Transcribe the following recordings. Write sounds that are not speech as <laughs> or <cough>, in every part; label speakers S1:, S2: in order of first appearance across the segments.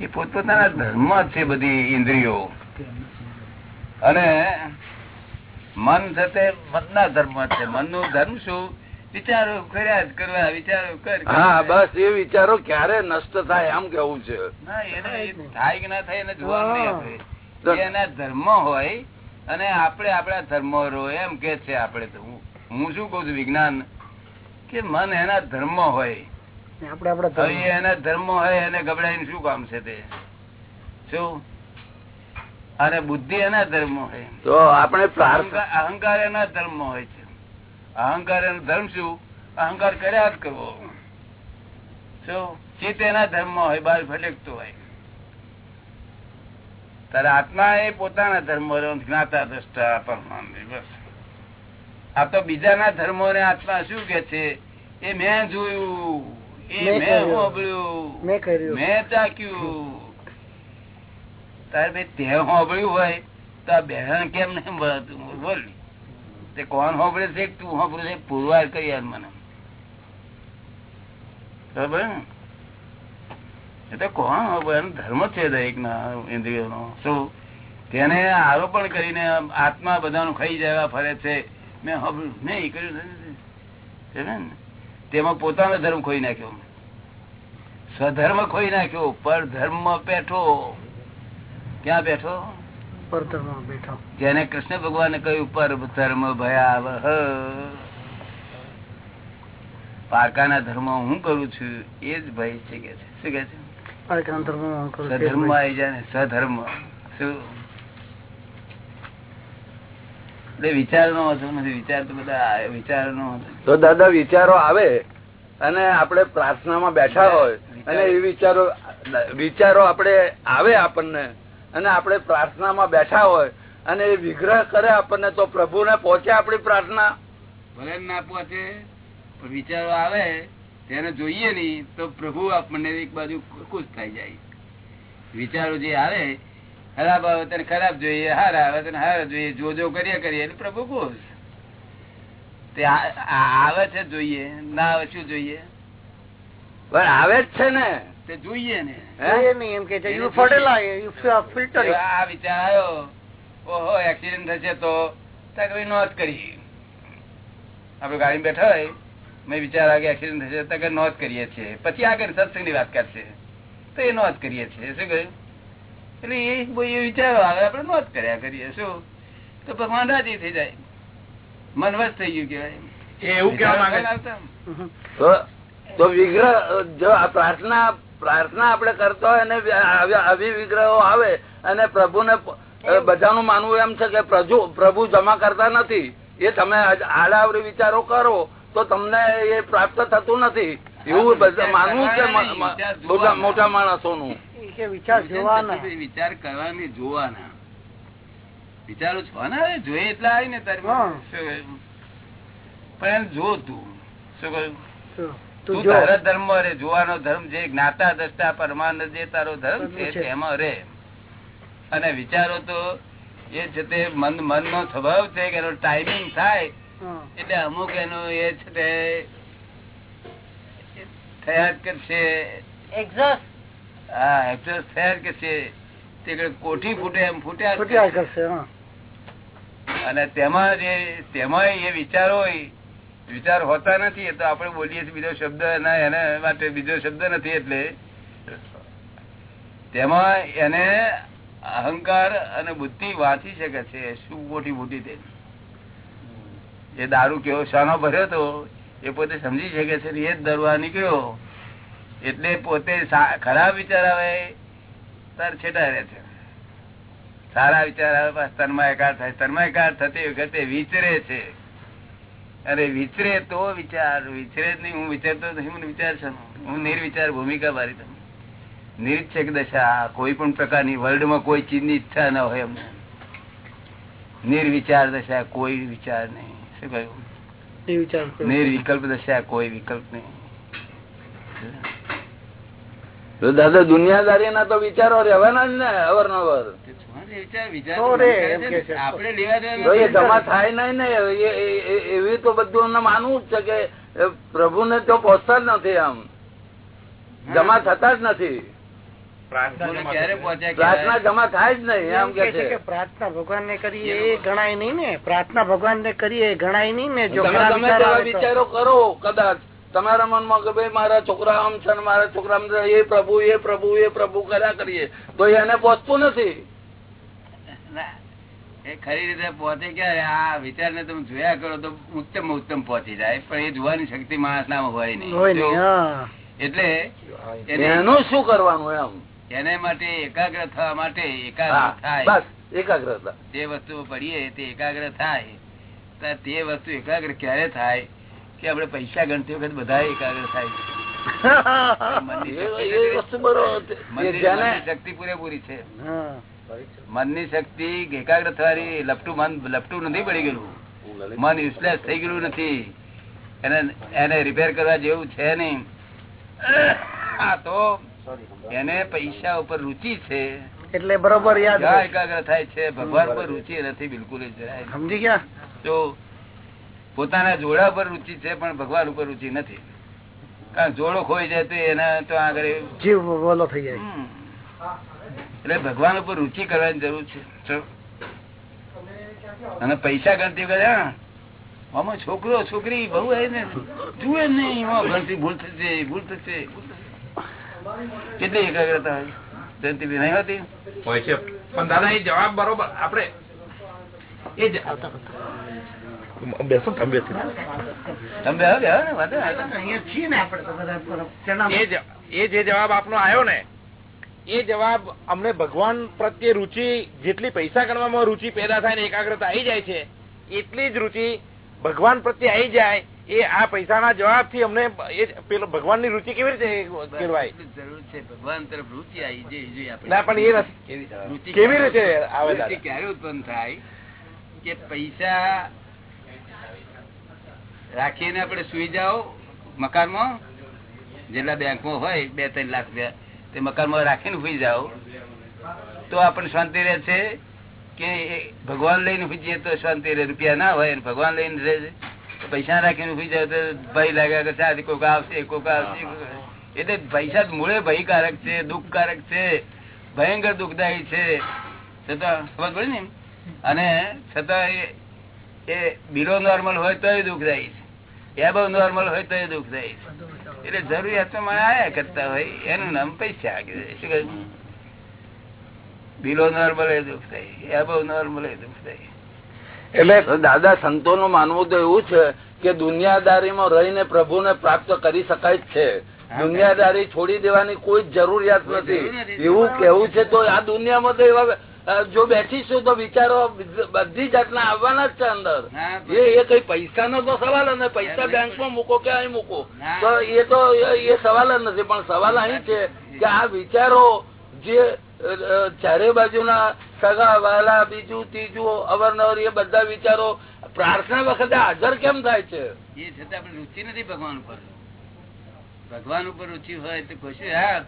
S1: એ પોતપોતાના ધર્મ જ છે બધી ઇન્દ્રિયો. અને મન સાથે મનના ધર્મ છે. મનનું ધર્મ શું? વિચારો કર્યા જ કરવા વિચારો કર
S2: હા બસ એ વિચારો ક્યારે નષ્ટ થાય એમ કેવું છે?
S1: થાય કે ના થાય એને જોવાનું એના ધર્મ હોય અને આપણે આપણા ધર્મ રો એમ કે છે આપણે તો હું- હું શું કઉ છું વિજ્ઞાન? કે મન એના ધર્મ હોય.
S3: આપણે આપણે.
S1: એના ધર્મ હોય એને ગબડાઈને શું કામ છે તે? શું? અને બુદ્ધિ એના ધર્મ હોય
S2: તો આપણે
S1: અહંકાર અહંકાર એના ધર્મ હોય છે. અહંકાર એનો ધર્મ શું? અહંકાર કર્યા જ કરવો. શું? ચિત્ત એના ધર્મ હોય બહાર ભટકતો હોય. તારે આત્મા એ પોતાના ધર્મ જ્ઞાતા દ્રષ્ટા પરમાનંદ બસ. આ તો બીજાના ધર્મો ને આત્મા શું કે છે? એ મેં જોયું.
S3: મેં
S1: તારે ભાઈ તે સાંભળ્યું હોય તો આ બહેરણ કેમ નહીં મળતું બોલ. તે કોણ હોબળે છે? તું સાંભળે છે? પુરવાર કરી મને. બરાબર? ને? એ તો કોણ હોબળે ધર્મ છે દરેક ના ઇન્દ્રિયોનો. શું? તેને આરોપણ કરીને આત્મા બધાનું ખાઈ જવા ફરે છે. મેં સાંભળ્યું નહીં કર્યું નથી. ને? તેમાં પોતાનો ધર્મ ખોઈ નાખ્યો. સ્વધર્મ ખોઈ નાખ્યો પર ધર્મ બેઠો. ક્યાં બેઠો?
S3: પરધર્મમાં બેઠો.
S1: જેને કૃષ્ણ ભગવાને કહ્યું પર ધર્મ ભયાવહ. પારકાના ધર્મ હું કરું છું એ જ ભય છે કે છે. શું કે છે?
S3: પારકાના ધર્મમાં હું કરું છું.
S1: સધર્મ આવી જાય ને સધર્મ શું? એટલે વિચાર નો હતો નથી વિચાર તો બધા વિચાર નો
S2: તો દાદા વિચારો આવે અને આપણે પ્રાર્થનામાં બેઠા હોય અને એ વિચારો વિચારો આપણે આવે આપણને અને આપણે પ્રાર્થનામાં બેઠા હોય અને એ વિગ્રહ કરે આપણને તો પ્રભુને પહોંચે આપણી પ્રાર્થના.
S1: ભલે ના પહોંચે પણ વિચારો આવે તેને જોઈએ નહીં તો પ્રભુ આપણને એક બાજુ ખુશ થઈ જાય. વિચારો જે આવે ખરાબ આવે તને ખરાબ જોઈએ હાર આવે તને હાર જોઈએ જો જો કર્યા કરીએ. એટલે પ્રભુ કોશ તે આવે છે જોઈએ ના આવે શું જોઈએ?
S2: પણ આવે જ છે ને.
S1: તે જોઈએ ને.
S2: હે?
S3: એ નહીં એમ કે છે યુ ફર્ટિલાઇઝ યુ ફિલ્ટર
S1: આ વિચાર આવ્યો ઓહો એક્સિડન્ટ થશે તો ત્યાં કઈ નોંધ કરી. આપડે ગાડી બેઠા હોય મેં વિચાર આવે કે એક્સિડન્ટ થશે તો કે નોંધ કરીએ છીએ. પછી આગળ સત્સંગની વાત કરશે. તો એ નોંધ કરીએ છીએ. શું કહ્યું? એટલે એ વિચારો આવે આપડે નોંધ કર્યા કરીએ શું? તો ભગવાન રાજી થઈ જાય. મનવસ થઈ ગયું કેવાય
S4: એવું.
S1: આવતા.
S2: તો તો વિગ્રહ જો પ્રાર્થના પ્રાર્થના આપણે કરતા હોય અને આવી- વિગ્રહો આવે અને પ્રભુને બધાનું માનવું એમ છે કે પ્રભુ પ્રભુ જમા કરતા નથી. એ તમે આડાવડી વિચારો કરો તો તમને એ પ્રાપ્ત થતું નથી. એવું માનવું છે મોટા મોટા માણસોનું.
S3: કે વિચાર જોવાના.
S1: વિચાર કરવાની જોવાના. વિચારો છો આવે જોઈએ એટલે આવી ને તારી? પણ જો તું શું કહ્યું? તું તારા ધર્મ રે જોવાનો ધર્મ જે જ્ઞાતા દ્રષ્ટા પરમાનંદ જે તારો ધર્મ છે. તેમાં રે. અને વિચારો તો એ છે તે મન મન નો સ્વભાવ છે કે એનો ટાઈમિંગ થાય એટલે અમુક એનું એ છે તે થયા જ કરશે. હા એક્સેસ થયા જ તે કોઠી ફૂટે એમ ફૂટ્યા
S3: ફૂટ્યા
S1: કરશે.
S3: કરશે
S1: અને તેમાં જે તેમાં એ વિચારો હોય વિચાર હોતા નથી એ તો આપણે બોલીએ છીએ બીજો શબ્દ ના એના માટે બીજો શબ્દ નથી એટલે. તેમાં એને અહંકાર અને બુદ્ધિ વાંચી શકે છે શું મોટી મોટી તે. એ દારૂ કેવો શાનો ભર્યો તો એ પોતે સમજી શકે છે એ જ દરવા નીકળ્યો. એટલે પોતે ખરાબ વિચાર આવે તાર છેટા રહે છે. સારા વિચાર આવે તન્માયકાર થાય. તન્માયકાર થતી વખતે વિચરે છે. અરે વિચરે તો વિચાર વિચરે જ નહીં. હું વિચારતો નથી મને વિચાર છે. હું નિર્વિચાર ભૂમિકા મારી તમે નિરીક્ષક દશા કોઈ પણ પ્રકારની વર્લ્ડમાં કોઈ ચીજની ઈચ્છા ન હોય અમને. નિર્વિચાર દશા કોઈ વિચાર નહીં. શું કહ્યું?
S3: વિચાર
S1: નિર્વિકલ્પ દશા કોઈ વિકલ્પ નહીં.
S2: દાદા દુનિયાદારી ના તો વિચારો રહેવાના જ ને અવારનવાર. થાય ને એવી તો બધું માનવું જ છે કે પ્રભુ ને તો પહોંચતા જ નથી આમ. જમા થતા જ નથી. પ્રાર્થના જમા થાય જ નહીં એમ
S3: એમ
S2: કે
S3: છે પ્રાર્થના ભગવાન ને કરીએ એ ગણાય નહીં ને. પ્રાર્થના ભગવાન ને કરીએ ગણાય નહીં ને જો. વિચારો
S2: કરો કદાચ. તમારા મનમાં કે ભાઈ મારા છોકરા આમ છે મારા છોકરા એ પ્રભુ એ પ્રભુ એ પ્રભુ કર્યા કરીએ. તો એને પહોંચતું નથી.
S1: એ ખરી રીતે પહોંચે ક્યારે? આ વિચાર ને તમે જોયા કરો તો ઉત્તમ ઉત્તમ પહોંચી જાય પણ એ જોવાની શક્તિ માણસ ના હોય નહીં
S3: હોય
S1: એટલે એને
S2: એનું શું કરવાનું એમ
S1: એને માટે એકાગ્ર થવા માટે એકાગ્ર થાય.
S2: એકાગ્રતા.
S1: જે વસ્તુ પડીએ તે એકાગ્ર થાય. તે વસ્તુ એકાગ્ર ક્યારે થાય? કે આપડે પૈસા ગણતી વખત બધા એકાગ્ર થાય. <laughs> શક્તિ પૂરેપૂરી છે. મનની શક્તિ એકાગ્ર થવાની લપટું મન લપટું નથી પડી ગયેલું. મન યુઝલેસ થઈ ગયેલું નથી. એને એને રિપેર કરવા જેવું છે નહીં. <coughs> આ તો એને પૈસા ઉપર રુચિ છે.
S3: એટલે બરોબર યાદ
S1: એકાગ્ર થાય છે ભગવાન પર રુચિ નથી બિલકુલ
S3: સમજી ગયા?
S1: જો પોતાના જોડા પર રુચિ છે પણ ભગવાન ઉપર રુચિ નથી. કારણ જોડો ખોઈ જાય તો એના તો આગળ
S3: જીવ બોલો થઈ જાય.
S1: એટલે ભગવાન ઉપર રુચિ કરવાની જરૂર છે અને પૈસા ગણતી વખતે આમાં છોકરો છોકરી બહુ ને જુએ જ નહીં એમાં ગણતી ભૂલ થશે ભૂલ થશે. કેટલી એકાગ્રતા હોય. જયંતિભાઈ નહીં હોતી?
S4: હોય છે. પણ દાદા એ જવાબ બરોબર આપડે એ જ- બેસો તમે બેસી
S1: તમે
S4: એ જે જવાબ આપનો આવ્યો ને એ જવાબ અમને ભગવાન પ્રત્યે રૂચિ જેટલી પૈસા ગણવામાં રૂચિ પેદા થાય ને એકાગ્રતા આવી જાય છે એટલી જ રૂચિ ભગવાન પ્રત્યે આવી જાય એ આ પૈસાના જવાબથી અમને પેલો ભગવાનની રુચિ કેવી રીતે કેળવાય?
S1: જરૂર છે ભગવાન તરફ રુચિ આવી જાય
S4: ના પણ એ
S1: કેવી
S4: રીતે? આવે
S1: ક્યારે ઉત્પન્ન થાય? કે પૈસા રાખીને આપણે સુઈ જાઓ મકાનમાં. જેટલા બેંકમાં હોય, બે ત્રણ લાખ રૂપિયા તે મકાનમાં રાખીને સુઈ જાઓ. તો આપણને શાંતિ રહે છે કે ભગવાન લઈને જઈએ તો શાંતિ રહે. રૂપિયા ના હોય ભગવાન લઈને રહે પૈસા રાખીને સુઈ જાય તો ભય લાગ્યા કે સાથી કોક આવશે કોક આવશે. એટલે પૈસા મૂળે ભયકારક છે, દુઃખકારક છે, ભયંકર દુઃખદાયી છે. છતાં ખબર પડે ને અને છતાં એ બિલો નોર્મલ હોય તો દુઃખદાયી છે. એ બહુ નોર્મલ હોય તો એ દુઃખ થાય. એટલે જરૂરિયાત તો આયા કરતા હોય એનું નામ પૈસા શું કહ્યું? બિલો નોર્મલ એ દુઃખદાયી એ બહુ નોર્મલ એ દુઃખદાયી
S2: એટલે દાદા સંતો નું માનવું તો એવું છે કે દુનિયાદારીમાં રહીને પ્રભુને પ્રાપ્ત કરી શકાય છે. દુનિયાદારી છોડી દેવાની કોઈ જરૂરિયાત નથી. એવું કેવું છે તો આ દુનિયામાં તો એવા જો બેઠીશું તો વિચારો બધી જાતના આવવાના જ છે અંદર. એ કઈ પૈસા નો તો સવાલ નથી. પૈસા બેંકમાં મૂકો કે અહીં મૂકો.
S1: ના.
S2: તો એ તો એ સવાલ જ નથી પણ સવાલ અહીં છે કે આ વિચારો જે ચારે બાજુના સગા વાલા બીજું ત્રીજું અવારનવાર એ બધા વિચારો પ્રાર્થના વખતે હાજર કેમ થાય છે?
S1: એ છતાં આપણે રુચિ નથી ભગવાન ઉપર. ભગવાન ઉપર રુચિ હોય તો ખુશી હા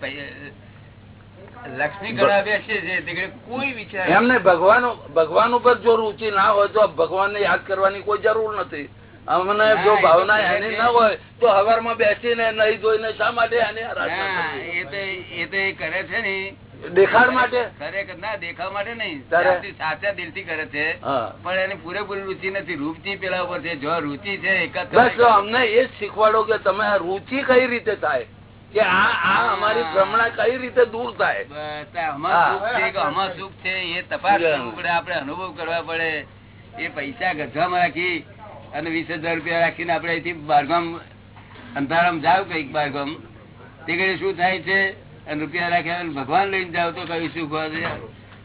S2: એમને ભગવાન ભગવાન ઉપર જો રુચિ ના હોય તો ભગવાન યાદ કરવાની કોઈ જરૂર નથી. અમને જો
S1: એ તો
S2: ભાવના એની ના હોય તો હવારમાં બેસીને નહીં ધોઈને શા માટે
S1: એ તો એ કરે છે ને.
S2: દેખાડ માટે?
S1: ખરેખર ના દેખાવ માટે નહીં. સાચા દિલથી કરે છે. પણ એની પૂરેપૂરી રુચિ નથી. રૂચિ પેલા ઉપર છે. જો રુચિ છે એકાદ
S2: અમને એ જ શીખવાડો કે તમે આ રુચિ કઈ રીતે થાય? કે આ આ અમારી ભ્રમણા કઈ રીતે દૂર થાય?
S1: બસ આમાં સુખ છે એ તપાસ કરવું પડે આપણે અનુભવ કરવા પડે. એ પૈસા ગજવામાં રાખી અને વીસ હજાર રૂપિયા રાખીને આપડે અહીંથી બારગામ અંધારામ જાવ કંઈક બારગામ. તે કઈ શું થાય છે? અને રૂપિયા રાખ્યા ભગવાન લઈને જાવ તો કઈ સુખ હોય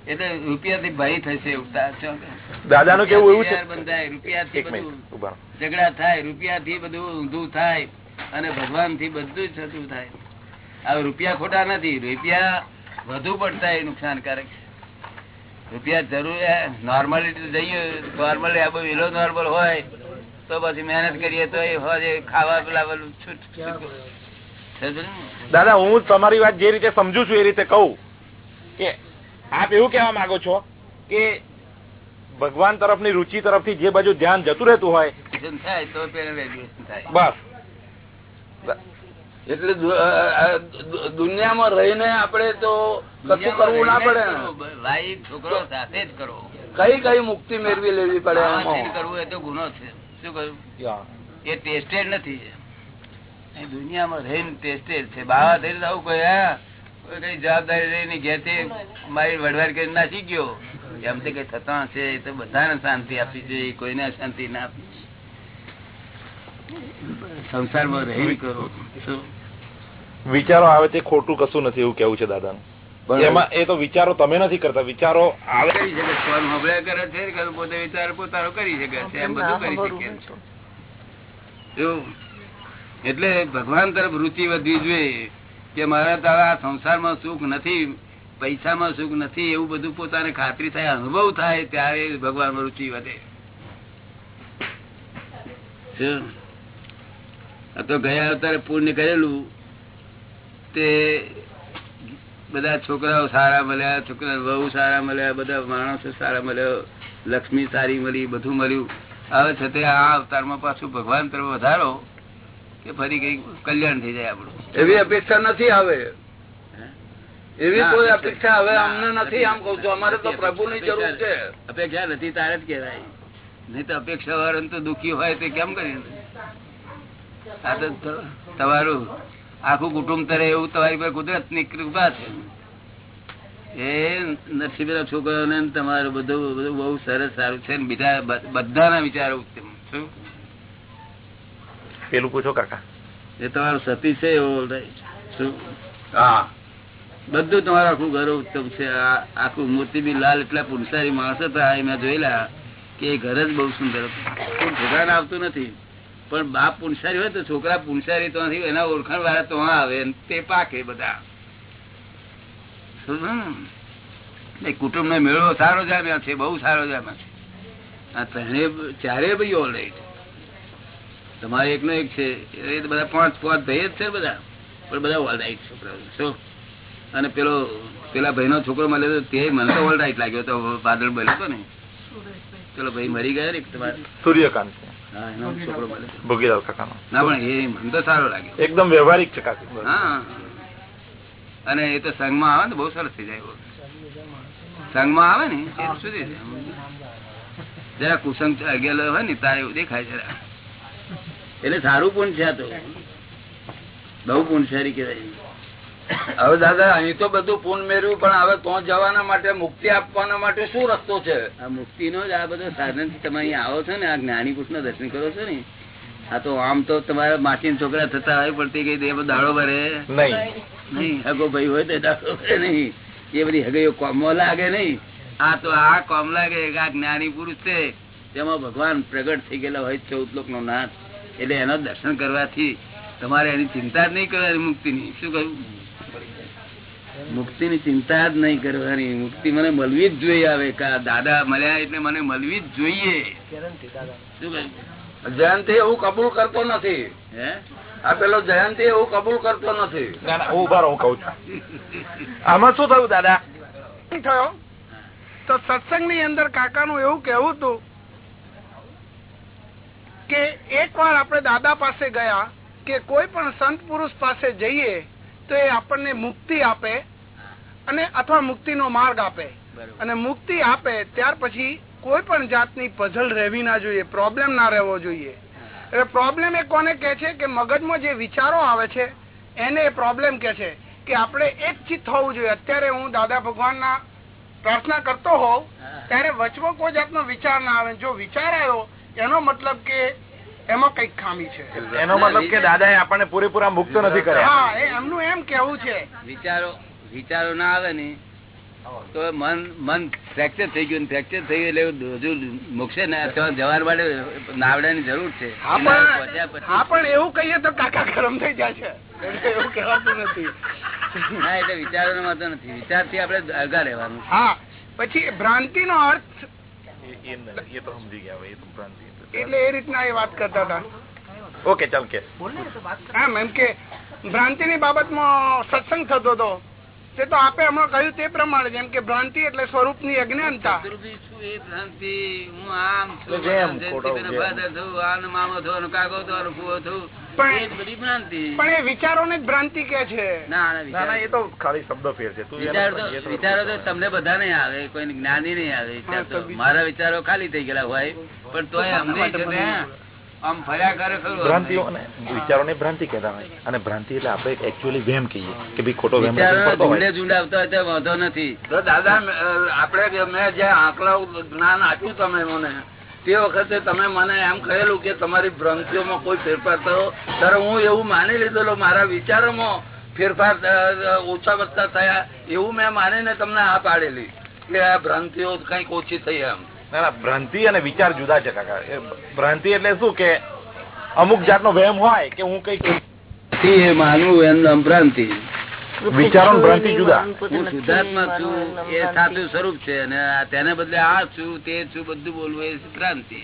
S1: એટલે રૂપિયા થી ભય થશે એવું સાચું.
S4: દાદાનું કેવું એવું
S1: બંધાય રૂપિયાથી
S4: એક
S1: બધું ઝઘડા થાય રૂપિયાથી બધું ઊંધું થાય. અને ભગવાનથી બધું જ થતું થાય. હવે રૂપિયા ખોટા નથી રૂપિયા વધુ પડતા એ નુકસાનકારક છે. રૂપિયા જરૂર નોર્માલિટી જઈએ નોર્મલી આ બધું નોર્મલ હોય તો પછી મહેનત કરીએ તો એ હોય ખાવા પેલા છૂટ?
S4: દાદા હું તમારી વાત જે રીતે સમજુ છું એ રીતે કહું કે આપ એવું કહેવા માંગો છો કે ભગવાન તરફની રુચિ તરફથી જે બાજુ ધ્યાન જતું રહેતું હોય
S1: થાય તો પેલા graduation થાય.
S4: બસ.
S2: એટલે દુનિયામાં રહીને આપણે તો કશું કરવું ના પડે
S1: ભાઈ છોકરો સાથે જ કરો.
S2: કઈ કઈ મુક્તિ મેળવી લેવી પડે
S1: કરવું એ તો ગુનો છે. શું કહ્યું? એ ટેસ્ટેડ નથી. દુનિયામાં રહીને ટેસ્ટેડ છે. બાવા થઈને આવું કોઈ હા કઈ જવાબદારી રહીને ઘેરથી મારી વડવાર કરી નાસી ગયો. એમ તો કઈ થતા હશે. એ તો બધાને શાંતિ આપી જોઈએ. કોઈને શાંતિ ના આપવી સંસારમાં રહી કરો.
S4: વિચારો આવે તે ખોટું કશું નથી એવું કેવું છે દાદાનું. એમાં એ તો વિચારો તમે નથી કરતા. વિચારો આવે.
S1: કરી શકે છે. ફોન કરે છે પોતે વિચાર પોતાનો કરી શકે છે. એમ બધું કરી શકે એટલે ભગવાન તરફ રુચિ વધવી જોઈએ કે મારા તારા આ સંસારમાં સુખ નથી પૈસામાં સુખ નથી એવું બધું પોતાને ખાતરી થાય અનુભવ થાય ત્યારે ભગવાન રુચિ વધે. તો ગયા અવતારે પુણ્ય કરેલું. તે બધા છોકરાઓ સારા મળ્યા છોકરા વહુ સારા મળ્યા બધા માણસો સારા મળ્યા લક્ષ્મી સારી મળી બધું મળ્યું. હવે છતાં આ અવતારમાં પાછું ભગવાન તરફ વધારો કે ફરી કઈ કલ્યાણ થઈ જાય આપણું.
S2: એવી અપેક્ષા નથી આવે. એવી કોઈ
S1: અપેક્ષા-
S2: હવે અમને નથી આમ કઉ છું. અમારે તો
S1: પ્રભુ
S2: ની જરૂર છે.
S1: અપેક્ષા- નથી તારે જ કહેવાય. નહીં તો અપેક્ષા વાળા તો દુઃખી હોય તે કેમ કરી? આ તો ત- તમારું આખું કુટુંબ તરે એવું તમારી પર કુદરતની કૃપા છે. એ નરસિંહ છોકરાઓને ને તમારું બધું બધું બહુ સરસ સારું છે બીજા બધાના વિચારો ઉત્તમ. શું?
S4: પેલું પૂછો કાકા.
S1: એ તમારો સતી છે એવો શું?
S2: હા.
S1: બધું તમારું આખું ઘર ઉત્તમ છે. આખું મૂર્તિ બી લાલ એટલા પુનસારી માણસો હતા એ મેં જોયેલા કે એ ઘર જ બહુ સુંદર હતું. કોઈ છોકરાને આવતું નથી. પણ બાપ પુનસારી હોય તો છોકરા પુનસારી તો નથી એના ઓળખાણ વાળા તો આવે તે પાકે બધા. કુટુંબ નો મેળો સારો જામ્યા છે બહુ સારો જામ્યા છે. આ ત્રણે ચારે ભાઈ ઓલરાઈટ તમારે એકનો એક છે એ તો બધા પાંચ પાંચ ભાઈ જ છે બધા. પણ બધા ઓલરાઈટ છોકરાઓ. શું? અને પેલો પેલા ભાઈ નો છોકરો મળ્યો તો તે મને તો ઓલ રાઈટ લાગ્યો તો બાદલ બન્યો હતો ને. પેલો ભાઈ મરી ગયા ને તમારે?
S4: સૂર્યકાંત. ભોગીલાલ કાકાનો.
S1: ના પણ એ મને તો સારો લાગ્યો.
S4: એકદમ વ્યવહારિક છે કાકા.
S1: હા અને એ તો સંઘમાં આવે ને બહુ સરસ થઈ જાય. સંઘમાં આવે ને એ સુધી. જરા કુસંગ અગેલો હોય ને તારે એવું દેખાય જરા. એટલે સારું પણ છે આ તો. બહુ પુણસારી કહેવાય.
S2: હવે દાદા અહીં તો બધું પૂન મેળવ્યું પણ હવે તો જવાના માટે મુક્તિ આપવાના માટે શું રસ્તો છે?
S1: આ મુક્તિ નો જ આ બધો સાધન તમે અહીંયા આવો છો ને આ જ્ઞાની પુરુષ ના દર્શન કરો છો ને આ તો આમ તો તમારા માટી છોકરા થતા હોય પડતી ગઈ કઈ દાડો ભરે?
S4: નહીં.
S1: નહીં. હગો ભાઈ હોય તો દાડો ભરે નહીં. એ બધી હગઈઓ કોમો લાગે નહીં. આ તો આ કોમ લાગે આ જ્ઞાની પુરુષ છે. તેમાં ભગવાન પ્રગટ થઈ ગયેલા હોય ચૌદ લોક નો નાથ. એટલે એનો દર્શન કરવાથી તમારે એની ચિંતા જ નહીં કરવાની મુક્તિ ની શું કહ્યું? મુક્તિ ની ચિંતા જ નહીં કરવાની. મુક્તિ મને મળવી જ જોઈએ આવે કે દાદા મળ્યા એટલે મને મળવી જ જોઈએ.
S2: જયંતિ એવું કબૂલ કરતો નથી. આ પેલો જયંતિ એવું કબૂલ કરતો નથી.
S4: હું કઉ છું. આમાં શું થયું દાદા?
S3: થયો? તો સત્સંગની અંદર કાકાનું એવું કેવું હતું કે એક વાર આપણે દાદા પાસે ગયા કે કોઈ પણ સંત પુરુષ પાસે જઈએ તો એ આપણને મુક્તિ આપે અને અથવા મુક્તિનો માર્ગ આપે. અને મુક્તિ આપે ત્યાર પછી કોઈ પણ જાતની પઝલ રહેવી ના જોઈએ પ્રોબ્લેમ ના રહેવો જોઈએ. એટલે પ્રોબ્લેમ એ કોને કે છે કે મગજમાં જે વિચારો આવે છે એને પ્રોબ્લેમ કે છે કે આપણે એક ચિત્ત હોવું જોઈએ. અત્યારે હું દાદા ભગવાનના પ્રાર્થના કરતો હોઉં ત્યારે વચમાં કોઈ જાતનો વિચાર ના આવે. જો વિચાર આવ્યો એનો મતલબ કે એમાં કંઈક ખામી છે.
S4: એનો મતલબ કે દાદા આપણને પૂરેપૂરા મુક્ત નથી કર્યા.
S3: હા એમનું એમ કેવું છે.
S1: વિચારો વિચારો ના આવે ને તો મન મન ફ્રેક્ચર થઈ ગયું ફ્રેક્ચર થઈ ગયું એટલે હજુ મોક્ષે ને અથવા જવા માટે નાવડાની જરૂર છે.
S3: હા પણ એવું કહીએ તો કાકા ગરમ થઈ જાય છે. એવું કહેવાતું નથી.
S1: ના એટલે વિચારો વાંધો નથી. વિચારથી આપણે અગા રહેવાનું
S3: હા પછી ભ્રાંતિ નો અર્થ
S4: એ- એ એ તો સમજી ગયા એ તો ભ્રાંતિ.
S3: એટલે એ રીતના એ વાત કરતા હતા.
S4: ઓકે ચાલ કે.
S3: એમ એમ કે ભ્રાંતિ ની બાબતમાં સત્સંગ થતો હતો. તે તો આપે હમણાં કહ્યું તે પ્રમાણે જેમ કે ભ્રાંતિ એટલે સ્વરૂપની અજ્ઞાનતા.
S1: શત્રુભી છું એ ભ્રાંતિ હું આમ છું મામો ફુવો છું
S3: પણ-
S1: એ
S3: વિચારોને જ ભ્રાંતિ કે છે?
S1: ના
S4: એ તો ખાલી શબ્દ ફેર છે.
S1: વિચાર તો તમને બધા નહીં આવે કોઈ જ્ઞાની નહીં આવે. મારા વિચારો ખાલી થઈ ગયેલા હોય. પણ તો અમને આમ ફર્યા કરે ખરું
S4: ભ્રાંતિઓને વિચારોને ભ્રાંતિ કહેતા હોય અને ભ્રાંતિ એટલે આપણે એકચ્યુઅલી વેમ કહીએ કે ભાઈ ખોટો વેમ
S1: વિચારો
S4: પડતો હોય.
S1: ઝુંડે ઝુંડ હોય તો વાંધો નથી.
S2: તો દાદા આપણે મેં જે આંકડા જ્ઞાન આપ્યું તમે મને તે વખતે તમે મને એમ કહેલું કે તમારી ભ્રાંતિઓમાં કોઈ ફેરફાર થયો? ત્યારે હું એવું માની લીધેલો મારા વિચારોમાં ફેરફાર ઓછા વધતા થયા એવું મેં માનીને તમને આ પાડેલી કે આ ભ્રાંતિઓ કંઈક ઓછી થઈ એમ.
S4: ના ના ભ્રાંતિ અને વિચાર જુદા છે કાકા. ભ્રાંતિ એટલે શું કે અમુક જાતનો વહેમ હોય કે હું કઈ
S1: એ માનવું એમ ભ્રાંતિ
S4: વિચારો ભ્રાંતિ જુદા.
S1: હું શુદ્ધાત્મા છું એ સાચું સ્વરૂપ છે અને આ તેને બદલે આ છું તે છું બધું બોલવું એ ભ્રાંતિ.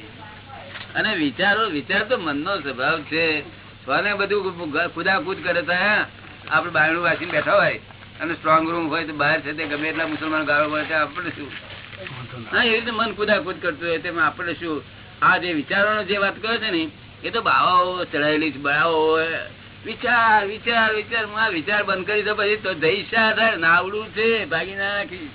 S1: અને વિચારો વિચાર તો મનનો સ્વભાવ છે. સ્વને બધું કુદાકુદ કરે તો હે આપડે બાયણું વાંચીને બેઠા હોય અને સ્ટ્રોંગ રૂમ હોય તો બહાર છે તે ગમે એટલા મુસલમાન ગાળો પડે છે આપણે શું? હા એવી રીતે મન કુદાકુદ કરતું હોય તેમાં આપણે શું? આ જે વિચારોનો જે વાત કરે છે ને એ તો બાવાઓ ચડાયેલી છે બાવાઓ વિચાર વિચાર વિચાર હું આ વિચાર બંધ કરી દો પછી તો થાય નાવડું છે ભાગી ના નાખી.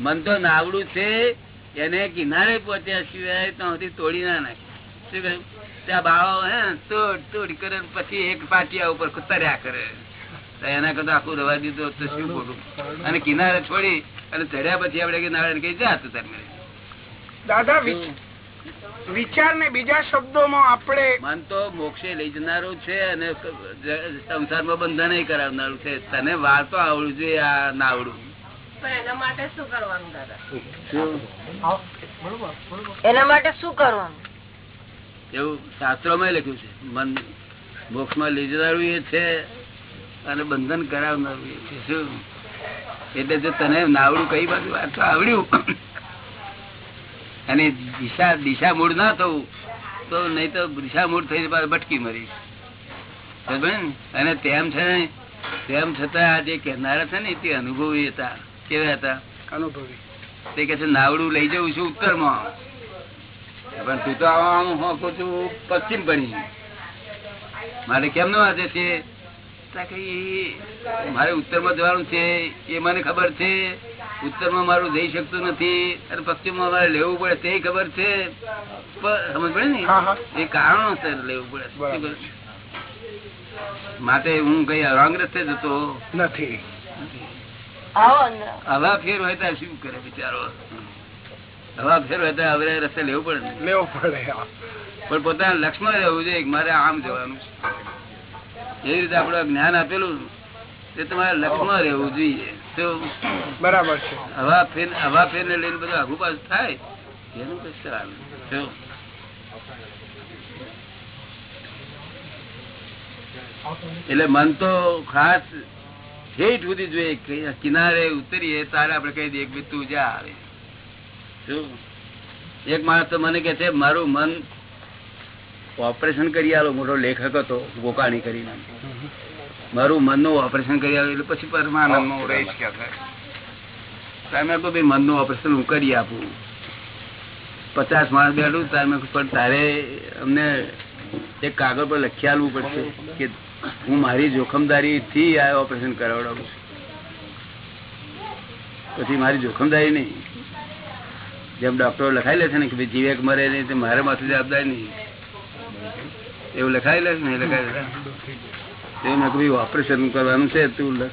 S1: મન તો નાવડું છે એને કિનારે પહોંચ્યા સિવાય તો તોડી ના નાખી. શું કહ્યું ત્યાં બાવો હે તોડ તોડ કરે પછી એક પાટિયા ઉપર તર્યા કરે. એના કરતા આખું રવા દીધું તો શું બોલું અને કિનારે છોડી અને ચડ્યા પછી આપડે નારાયણ કઈ જા તું
S3: દાદા વિચાર ને બીજા શબ્દોમાં આપણે
S1: મન તો મોક્ષે લઈ જનારું છે અને સંસારમાં બંધન કરાવનારું છે. તને વાર્તો આવડું જોઈએ આ નાવડું
S5: પણ એના માટે શું કરવાનું દાદા?
S1: શું?
S5: એના માટે શું કરવાનું?
S1: એવું શાસ્ત્રોમાં લખ્યું છે. મન મોક્ષમાં લઈ જનારું એ છે અને બંધન કરાવનારું એ છે. શું? એટલે જો તને નાવડું કઈ બાજુ? વાંચવા આવડ્યું. અને દિશા દિશા મૂળ ના થવું તો નહીં તો દિશા મૂળ થઈ ભટકી મરી. અને તેમ છે તેમ છતાં આ જે કહેનારા છે ને તે અનુભવી હતા. કેવા હતા?
S3: અનુભવી.
S1: તે કે છે નાવડું લઈ જવું છું ઉત્તરમાં પણ તું તો આમ હોકો છું પશ્ચિમ પડી. મારે કેમ નો વાંચે છે? મારે ઉત્તરમાં મારે ઉત્તરમાં જવાનું છે એ મને ખબર છે. ઉત્તરમાં મારું જઈ શકતું નથી અને પશ્ચિમમાં મારે લેવું પડે તે ખબર છે. સમજ પડે ને?
S3: હા, હા.
S1: એ કારણોસર લેવું પડે. શું
S3: બરાબર.
S1: કરું? માટે હું કઈ રોંગ રસ્તે જતો
S3: નથી.
S1: હવા ફેર હોય તો શું કરે બિચારો? હવા ફેર હોય તો હવે રસ્તે લેવું પડે
S3: લેવું પડે
S1: પણ પોતાના લક્ષ્મણ રહેવું જોઈએ કે મારે આમ જવાનું. એવી રીતે આપડે જ્ઞાન આપેલું. તે તમારે લક્ષ્મણ રહેવું જોઈએ. તો
S3: બરાબર છે.
S1: હવા ફેર હવા ફેર ને લઈને બધું આગુ પાછું થાય એનું કશું એટલે મન તો ખાસ ઠેઠ સુધી જોઈએ કિનારે ઉતરીએ તારે આપડે કહી દઈએ કે તું જા આવે શું એક માણસ તો મને કે છે મારું મન ઓપરેશન કરી આલો મોટો લેખક હતો ગોકાણી કરીને. મારું મનનું ઓપરેશન કરી આવ્યું એટલે પછી પરમાનંદમાં મનનું તમે કહો ભાઈ મનનું ઓપરેશન હું કરી આપું. પચાસ માણસ બેઠું તારે મેં કીધું, પણ તારે અમને એક કાગળ પર લખી આલવું પડશે કે હું મારી જોખમદારી થી આ ઓપરેશન કરાવડાવું છું. પછી મારી જોખમદારી નહીં. જેમ ડોક્ટરો લખાઈ લે છે ને કે ભાઈ જીવેક મરે નહીં તે મારે માથું જવાબદારી નહીં. એવું લખાઈ લે છે ને લખાઈ લે એવું ઓપરેશન કરવાનું છે તું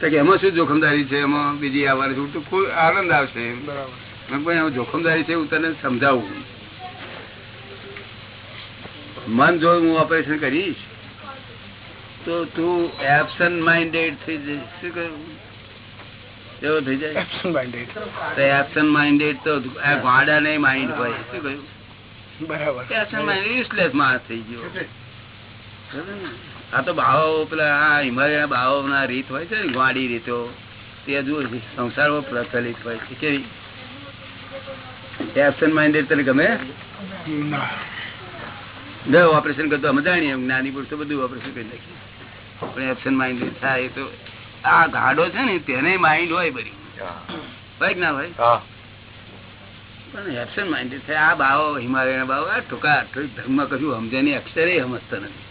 S1: કે એમાં શું જોખમદારી છે? એમાં બીજી આવવાની છું તો કોઈ આનંદ આવશે. એમ.
S3: બરાબર
S1: એમાં જોખમદારી છે હું તને સમજાવું. મન જો હું ઓપરેશન કરીશ તો તું એબસન્ટ માઇન્ડેડ થઈ જઈશ. શું કહ્યું? એવો થઈ જાય?
S3: એબસન્ટ માઇન્ડેડ
S1: તો એબસન્ટ માઇન્ડેડ તો આ ગાડા નહીં માઇન્ડ હોય. શું કહ્યું?
S3: બરાબર.
S1: એબસન્ટ માઇન્ડ યુઝલેસ માણસ થઈ ગયો. ને? આ તો ભાવો પેલા આ હિમાલય ભાવો ના રીત હોય છે ને ગાડી રીતો. તે હજુ સંસારમાં પ્રચલિત હોય છે. કેવી? એબસન્ટ માઇન્ડેડ તને ગમે?
S3: ના.
S1: ઓપરેશન કરતો અમે જાણીએ જ્ઞાની પુરુષો બધું ઓપરેશન કરી નાખીએ. પણ એબસન્ટ માઇન્ડેડ થાય તો આ ગાડો છે ને તેને માઇન્ડ હોય બધી. હોય કે ના હોય?
S4: હા.
S1: પણ એબસન્ટ માઇન્ડેડ થાય. આ બાવો હિમાલયના બાવો આ ટૂંકા ધર્મ કશું સમજે નહીં અક્ષરે સમજતા નથી.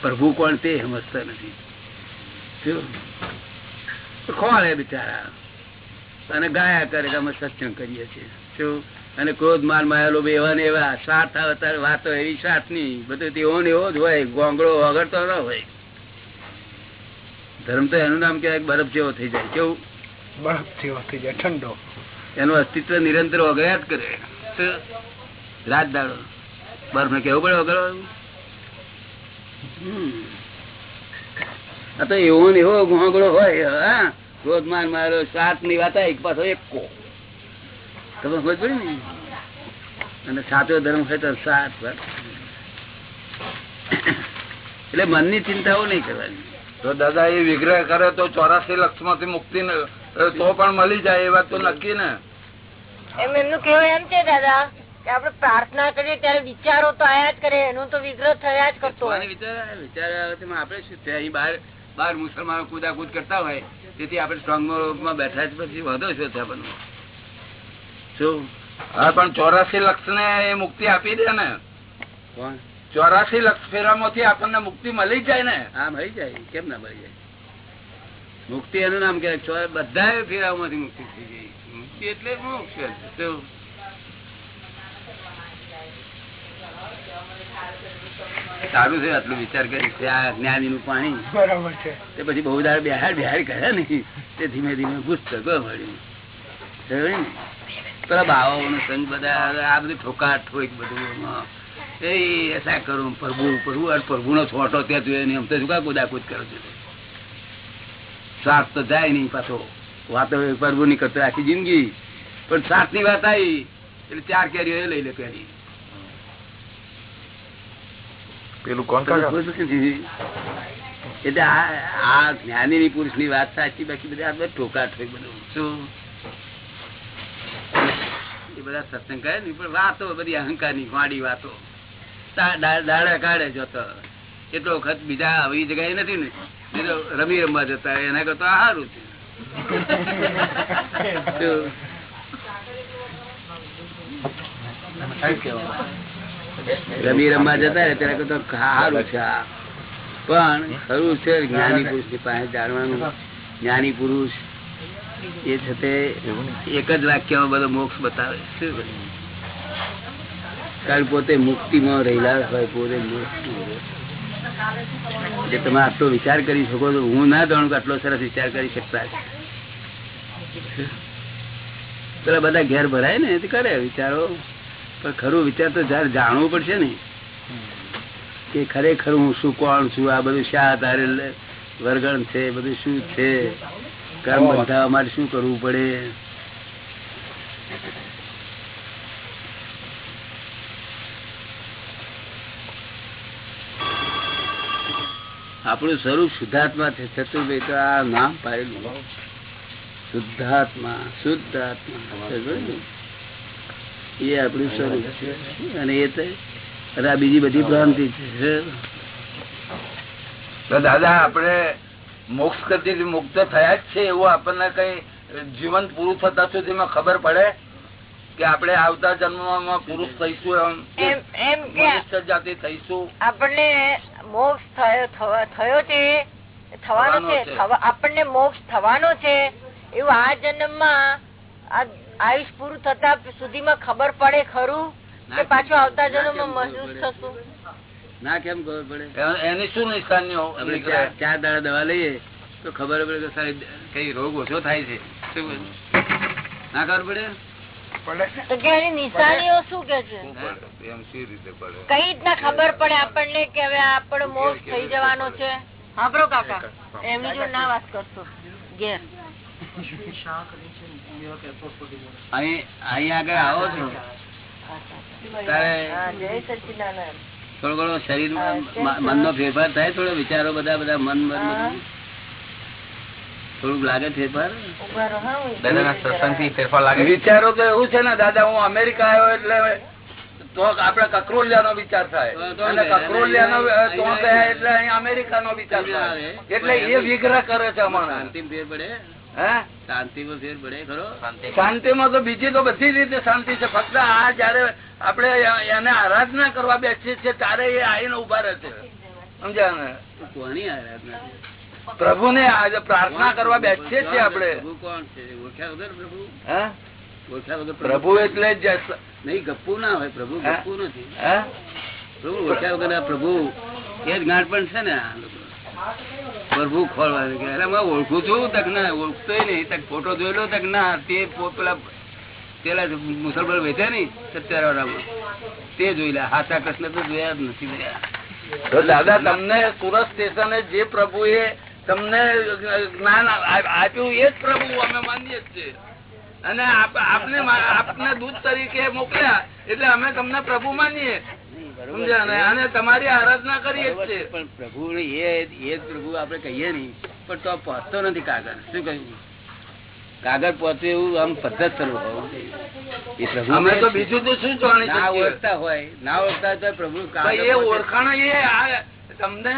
S1: પ્રભુ કોણ તે સમજતા નથી? ખોળે બિચારા? અને ગાયા કરે કે અમે સત્સંગ કરીએ છીએ. શું અને ક્રોધ માન માયેલો બે એવા ને એવા સાથ આવે વાતો એવી સાથની બધું તેવો ને એવો જ હોય. ગોંગળો વગર તો ન હોય. ધર્મ તો એનું નામ કહેવાય કે બરફ જેવો થઈ જાય. કેવું?
S3: બરફ જેવો થઈ જાય ઠંડો.
S1: એનું અસ્તિત્વ નિરંતર ઓગળ્યા જ કરે? રાત દાડો બરફ ને કેવું પડે હમ. આ તો એવો ને એવો ગોંગળો હોય હા. ક્રોધ મારો સાતની વાત એક પાછો એક. તમે ખબર પડી ને? અને સાચો ધર્મ હોય તો સાત એટલે મનની ચિંતાઓ નહીં કરવાની.
S2: તો દાદા એ વિગ્રહ કરે તો ચોરાસી લક્ષમાંથી મુક્તિ ન- તો પણ મળી જાય એ વાત તો નક્કી ને?
S5: એમ એમનું કેવું એમ છે દાદા. કે આપણે પ્રાર્થના કરીએ ત્યારે વિચારો તો આયા જ કરે એનો તો વિગ્રહ થયા જ કરતો હોય.
S1: વિચાર આવે, વિચાર આવે તેમાં આપણે શું અહીં બહાર બહાર મુસલમાનો કુદાકુદ કરતા હોય તેથી આપણે સ્ટ્રોંગમાં બેઠા જ પછી વધો છો શું?
S2: હા પણ ચોરાસી લક્ષ ને એ મુક્તિ આપી દે ને. ચોરાસી લક્ષ ફેરામાંથી આપણને મુક્તિ મળી જાય ને.
S1: હા મળી જાય. કેમ ના મળી જાય? મુક્તિ એનું નામ કે બધા ફેરાઓમાંથી મુક્તિ થઈ ગઈ મુક્તિ એટલે મોક્ષ સારું છે આટલું વિચાર કરી આ જ્ઞાની નું પાણી.
S3: બરાબર છે.
S1: તે પછી બહુ દાડ બિહાર બિહાર કર્યા ને તે ધીમે ધીમે પુસ્તકો મળ્યું. પેલા બાવાઓ સંગ બધા આ બધું ઠોકાટ ઠોક બધું એ એસા કરું પ્રભુ પ્રભુ આ પ્રભુ નો છોટો ત્યાં જોઈએ નહીં તો શું કા કુદાકુદ કરો છો? તો જાય નહીં પાછો. વાતો પ્રભુ ની કરતો આખી જિંદગી. પણ સાતની વાત આવી એટલે ચાર કેરીઓ એ લઈ લે પેલી
S4: પેલું કોણ
S1: એટલે આ આ જ્ઞાની પુરુષની વાત સાચી બાકી બધા આ બધા ઠોકાટ હોય બધું. શું? એ બધા સત્સંગ કરે ને પણ વાતો બધી અહંકારની વાડી વાતો. દાડા કાઢે જોતો એટલો વખત બીજા આવી જગ્યાએ નથી ને એ તો રમી રમવા જતા એના કરતા સારું છે. શું? રમી રમવા જતા રહે ત્યારે તો સારું છે પણ ખરું છે જ્ઞાની પુરુષની પાસે જાણવાનું. જ્ઞાની પુરુષ એ છે તે એક જ વાક્યમાં બધો મોક્ષ બતાવે શું કારણ પોતે મુક્તિમાં રહેલા હોય, પોતે મુક્તિ તમે આટલો વિચાર કરી શકો તો હું ના જાણું કે આટલો સરસ વિચાર કરી શકતા પેલા બધા ઘેર ભરાય ને કરે, વિચારો પણ ખરું વિચાર તો જયારે જાણવું પડશે ને. કે ખરેખર હું શું કોણ છું? આ બધું શા તારે વર્ગણ છે બધું શું છે? કર્મ બધા અમારે શું કરવું પડે? આપણું સ્વરૂપ શુદ્ધાત્મા છે. ચતુર્ભાઈ તો આ નામ પાડેલું. શુદ્ધાત્મા શુદ્ધાત્મા? એ આપણું સ્વરૂપ છે. અને એ અને આ બીજી બધી ભ્રાંતિ છે.
S2: તો દાદા આપણે મોક્ષ કરતી મુક્ત થયા જ છે એવું આપણને કઈ જીવન પૂરું થતા સુધીમાં ખબર પડે? કે આપણે આવતા જન્મમાં પુરુષ થઈશું એમ?
S5: એમ એમ કે
S2: જાતિ થઈશું?
S5: આપણને મોક્ષ થયો થયો છે થવાનો છે. આપણને મોક્ષ થવાનો છે એવું આ જન્મમાં આ આયુષ પૂરું થતા સુધીમાં ખબર પડે ખરું કે પાછું આવતા જન્મમાં મજૂર થશું?
S1: ના કેમ ખબર પડે?
S2: એની શું નિશાનીઓ
S1: ચાર દાડા દવા લઈએ તો ખબર પડે કે સાહેબ કઈ રોગ ઓછો થાય છે. ના ખબર પડે?
S5: નિશાનીઓ શું કે છે?
S2: એમ સી રીતે પડે?
S5: કઈ રીતના ખબર પડે આપણને કે હવે આપણો મોક્ષ થઈ જવાનો છે? હાબરો કાકા એમની જોડે ના વાત કરશો. ઘેર. <laughs>
S1: અહીં અહીં આગળ આવો છો? તારે
S5: હા, જય સચિદાનંદ.
S1: થોડો ઘણો શરીર મન નો ફેરફાર થાય થોડો? વિચારો બધા બધા મન મન થોડુંક લાગે ફેરફાર?
S2: વિચારો તો એવું છે ને દાદા હું અમેરિકા આવ્યો એટલે તો આપડે કકરોલિયા નો વિચાર થાય. કકરોલિયા નો તો એટલે અહીંયા અમેરિકા નો વિચાર થાય. એટલે એ વિગ્રહ કરે છે અમારા.
S1: અંતિમ ફેર પડે. શાંતિ માં
S2: તો બીજી તો બધી રીતે શાંતિ છે. ફક્ત આ જયારે આપડે એને આરાધના કરવા બેસીએ છીએ ત્યારે એ આઈને ઊભા રહે છે. સમજ્યા ને
S1: કોની આરાધના
S2: પ્રભુને આજે પ્રાર્થના કરવા બેસીએ છીએ આપડે
S1: પ્રભુ કોણ છે? ઓળખ્યા વગર પ્રભુ?
S2: હે? પ્રભુ? એટલે નહીં
S1: નહીં ગપ્પુ ના હોય. પ્રભુ
S2: ગપુ
S1: ગપ્પુ નથી. પ્રભુ ઓછા વગર પ્રભુ એ જ ગાંઠ પણ છે ને આ લોકો. પ્રભુ ખોળવાનું કે, અરે હું ઓળખું છું, તક ના ઓળખતો નહીં, તક ફોટો જોયેલો તક ના, તે પેલા પેલા મુસલમાન વેચે નઈ સત્યાર વાળામાં તે જોઈ લે હાચા કૃષ્ણ તો જોયા જ નથી
S2: જોયા દાદા, તમને સુરત સ્ટેશને જે પ્રભુએ તમને જ્ઞાન આપ્યું એ જ પ્રભુ અમે માનીએ છીએ. અને આપને આપને દૂધ તરીકે મોકલ્યા, એટલે અમે તમને પ્રભુ માનીએ. તમારી આરાધના કરીએ
S1: પણ પ્રભુ એ જ પ્રભુ આપડે કહીએ નઈ પણ તો પહોંચતો નથી કાગળ. શું કહ્યું? કાગળ પહોંચે એવું આમ પદ્ધત કરવું એ પ્રભુ
S2: તો બીજું તો શું જાણી
S1: ના ઓળખતા હોય. ના ઓળખતા તો પ્રભુ
S2: એ ઓળખાણ એ તમને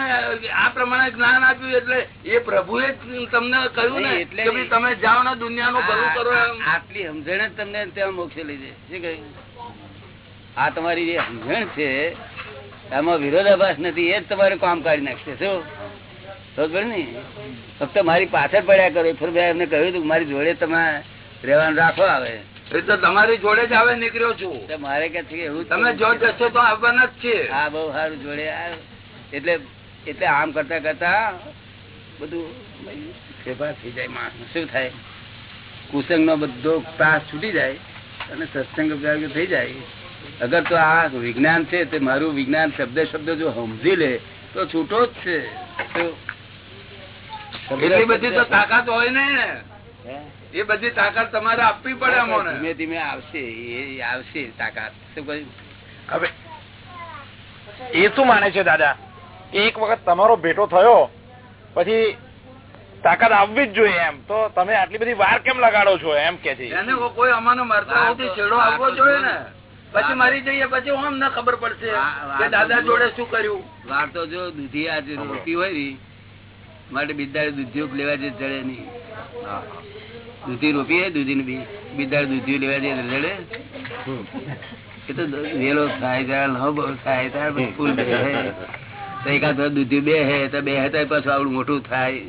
S2: આ પ્રમાણે જ્ઞાન આપ્યું એટલે એ પ્રભુએ તમને કહ્યું ને
S1: નહીં, એટલે
S2: તમે જાઓ ને દુનિયાનું ભલું કરો
S1: આટલી સમજણ જ તમને ત્યાં મોક્ષ લઈ જાય. શું કહ્યું? આ તમારી જે સમજણ છે એમાં વિરોધાભાસ નથી એ જ તમારે કામ કાઢી નાખશે શું? ને? ફક્ત મારી પાછળ પડ્યા કરો ફરી એમને કહ્યું હતું મારી જોડે તમે રહેવાનું રાખો આવે
S2: એ તો તમારી જોડે જ આવે નીકળ્યો છું.
S1: મારે કે છે એવું
S2: તમે જો. જશો તો આવવાના જ છે.
S1: હા બહુ સારું જોડે એટલે એટલે આમ કરતા કરતા બધું ફેરફાર થઈ જાય માણસ શું થાય? કુસંગ નો બધો પાસ છૂટી જાય અને સત્સંગ થઈ જાય. અગર તો આ વિજ્ઞાન છે તે મારું વિજ્ઞાન શબ્દ શબ્દ જો સમજી લે તો છૂટો જ છે.
S2: એટલી બધી તો તાકાત હોય ને. એ બધી તાકાત તમારે આપવી પડે
S1: ધીમે ધીમે આવશે એ આવશે તાકાત. શું કહ્યું?
S4: હવે એ શું માને છે દાદા? એક વખત તમારો ભેટો થયો પછી તાકાત આવવી જ જોઈએ એમ. તો તમે આટલી બધી વાર કેમ લગાડો છો એમ કે છે?
S2: કોઈ અમાનો મરતા છેડો આવવો જોઈએ ને. પછી મરી જઈએ પછી હું ના ખબર પડશે કે દાદા જોડે શું કર્યું?
S1: વાર તો જો દૂધી આ જે હોય ને માટે બિદાડે દૂધિયો લેવા જે જડે નહીં દૂધી રોપી દૂધી ને બી બિદાડે લેવા જે જડે. એ તો વેલો થાય ત્યારે લહબો થાય ત્યારે પછી ફૂલ બે તો એકાદ દૂધી બે હે તો બે હે તો પાછું આવડું મોટું થાય.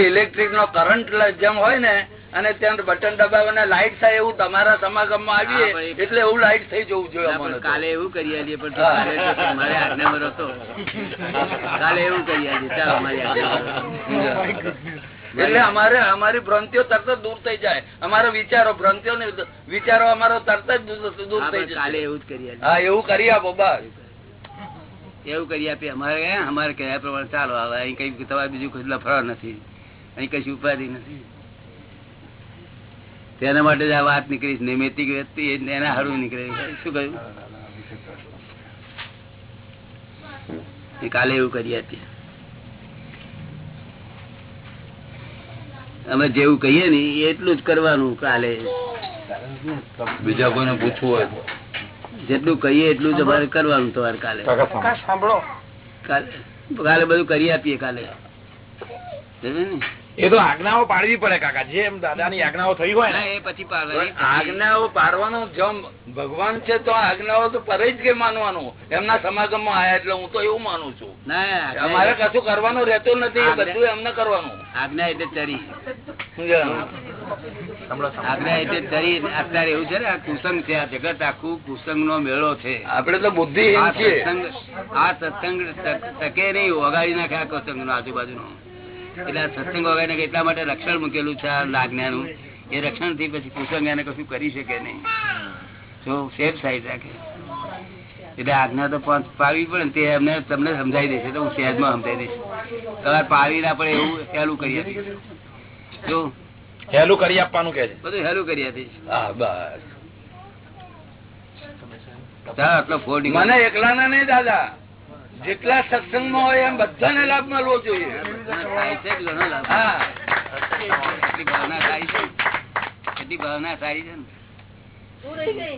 S2: ઇલેક્ટ્રિક નો કરંટ જેમ હોય ને અને ત્યાં બટન દબાવીને લાઈટ થાય એવું તમારા સમાગમમાં આવીએ એટલે એવું લાઈટ થઈ જવું જોઈએ.
S1: કાલે એવું કરી આલીએ પણ કાલે મારે આજ્ઞામાં રહો કાલે એવું કરી આલીએ. ચાલો અમારી
S2: એટલે અમારે અમારી ભ્રાંતિઓ તરત જ દૂર થઈ જાય. અમારા વિચારો ભ્રાંતિઓ ને વિચારો અમારો તરત જ દૂર- થઈ
S1: પણ કાલે
S2: જાય
S1: એવું જ કરી
S2: હા એવું કરી આપો બસ.
S1: એવું કરી આપીએ. અમારે અમારે કહેવા પ્રમાણે ચાલો આવે અહીં કઈ તમારે બીજું કશું લફડા નથી. અહીં કશું ઉપાધિ નથી. તેના માટે જ આ વાત નીકળી. નૈમિતિક વ્યક્તિ એના હારું નીકળે શું કહ્યું? કાલે એવું કરી આપીએ. અમે જેવું કહીએ ને એટલું જ કરવાનું કાલે.
S2: બીજા કોઈને પૂછવું હોય
S1: જેટલું કહીએ એટલું જ અમારે કરવાનું તમારે કાલે.
S4: સાંભળો.
S1: કાલે કાલે બધું કરી આપીએ કાલે.
S4: એ તો આજ્ઞાઓ પાડવી પડે કાકા. જેમ દાદાની આજ્ઞાઓ થઈ હોય
S1: ને એ પછી પાડવાની.
S2: આજ્ઞાઓ પાડવાનો જમ ભગવાન છે તો આજ્ઞાઓ તો પરે જ કે માનવાનું. એમના સમાગમમાં આયા એટલે હું તો એવું માનું છું.
S1: ના,
S2: અમારે કશું કરવાનું રહેતું નથી બધું એમને કરવાનું.
S1: આજ્ઞા એટલે ચરી.
S2: સમજ્યા?
S1: આજ્ઞા એટલે અત્યારે એવું છે ને આ કુસંગ છે આ જગત આખું કુસંગ નો મેળો છે.
S2: આપડે તો બુદ્ધિ
S1: આ સત્સંગ ટક- નહીં ઓગાળી નાખે આ કુસંગ નો આજુબાજુનો. એટલે આ સત્સંગ વગાડી નાખે એટલા માટે રક્ષણ મૂકેલું છે આ આજ્ઞાનું એ રક્ષણથી પછી કુસંગ એને કશું કરી શકે નહીં. જો સેફ સાઈડ રાખે. એટલે આજ્ઞા તો પાડવી પડે ને તે એમને તમને સમજાવી દેશે તો હું સહેજમાં સમજાવી દઈશ. તમારે પાડવી ના પડે એવું પહેલું કરી આપીશ. જો
S4: હેલું કરી આપવાનું કે છે?
S1: બધું હેલું કરી આપીશ
S2: હા બસ.
S1: મને એકલા ફોડ નીકળ્યો.
S2: મને એકલાના નહીં દાદા. જેટલા સત્સંગમાં હોય એમ બધાને લાભ મળવો જોઈએ.
S1: એટલી ભાવના સારી છે. ને. ને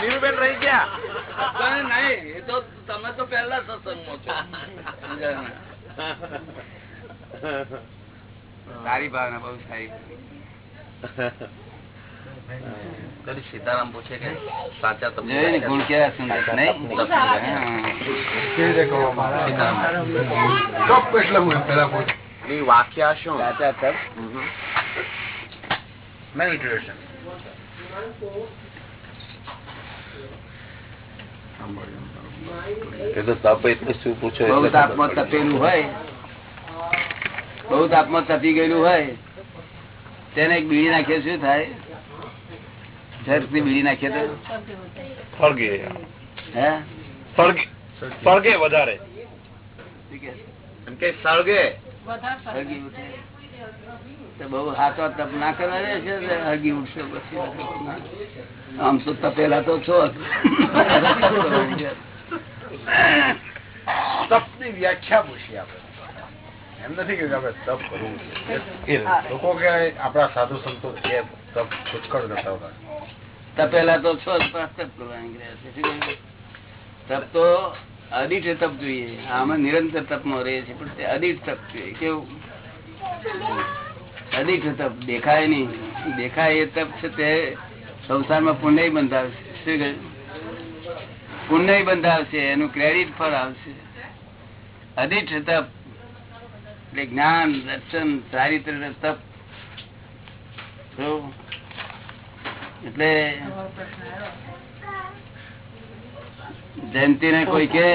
S4: નીરુબેન રહી ગયા.
S2: નહીં એ તો તમે તો પહેલા સત્સંગમાં છો. ને?
S1: સારી ભાવના બહુ સારી.
S2: સીતારામ પૂછે કે સાચા તપ
S1: જોયું ગુણ કેવા સુંદર નહીં
S4: વાક્યા શું?
S1: સાચા તપ?
S4: મેડિટેશન
S1: બહુ તાપમાં તપેલું હોય. બહુ તાપમાં તપી ગયેલું હોય તેને એક બીડી નાખીએ શું થાય? ઝડપથી બીડી નાખીએ તો?
S4: ફળગે.
S1: હે?
S4: ફળગે. ફળગે વધારે. સળગે.
S1: બહુ હાથો તપ ના કરવા છે હગી હળગી ઉઠશે પછી. આમ તો તપેલા તો છો.
S6: તપની વ્યાખ્યા પૂછી આપણે. એમ નથી કે આપણે તપ કરવું લોકો કે આપણા સાધુ સંતો કે તપ પુષ્કળ કરતા હતા.
S1: તપેલા તો છો તપ કરવાની છે? તપ તો અદિઠ તપ જોઈએ. આમાં નિરંતર તપમાં રહે છે પણ તે અદિઠ તપ જોઈએ. કેવું? અદિઠ તપ દેખાય નહીં. દેખાય એ તપ છે તે સંસારમાં પુણ્ય બંધાવશે. શું કહ્યું? પુણ્ય બંધાવશે. એનું ક્રેડિટ ફળ આવશે. અદિઠ તપ એટલે જ્ઞાન દર્શન ચારિત્ર તપ. એટલે જયંતિ ને કોઈ કે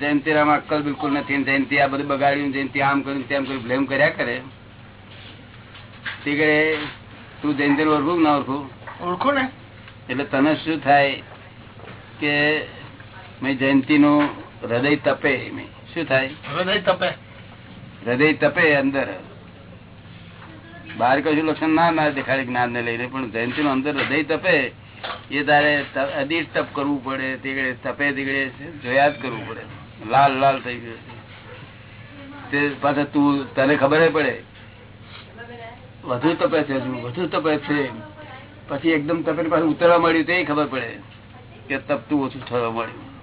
S1: જયંતિ રામ અક્કલ બિલકુલ નથી. જયંતિ આ બધું બગાડ્યું જયંતિ આમ કર્યું તેમ કર્યું બ્લેમ કર્યા કરે. તે કરે તું જયંતિ ને ઓળખું ના ઓળખું?
S3: ઓળખો ને.
S1: એટલે તને શું થાય કે મેં જયંતિ નું હૃદય તપે મેં. શું થાય?
S3: હૃદય તપે.
S1: હૃદય તપે અંદર. બહાર કશું લક્ષણ ના ના દેખાડે જ્ઞાન ને લઈને, પણ જયંતિ નું અંદર હૃદય તપે, એ તારે ત- તપ કરવું પડે, તીગડે તપે, તીગડે જોયા જ કરવું પડે. લાલ લાલ થઈ ગયું તે પાછા તું, તને ખબર પડે. વધુ તપે છે વધુ તપે છે પછી એકદમ તપે પાછું ઉતરવા મળ્યું તે ખબર પડે કે તપતું ઓછું થવા મળ્યું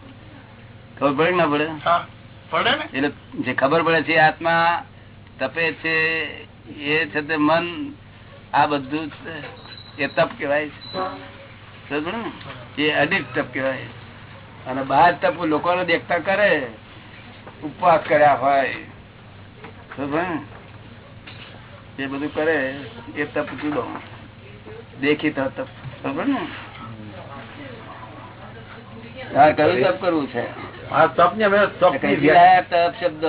S1: ખબર પડે ના પડે? એટલે જે ખબર પડે છે આત્મા તપે છે એ છે તે મન આ બધું એ તપ કેવાય છે. એ અડિટ તપ કેવાય અને બહાર તપ લોકોને દેખતા કરે ઉપવાસ કર્યા હોય. એ બધું કરે એ તપ જુદો. દેખી તો તપ. ખબર ને? હા કયું તપ કરવું છે?
S6: આ તપ ને અમે તપ
S1: કઈથી લાયા તપ શબ્દ.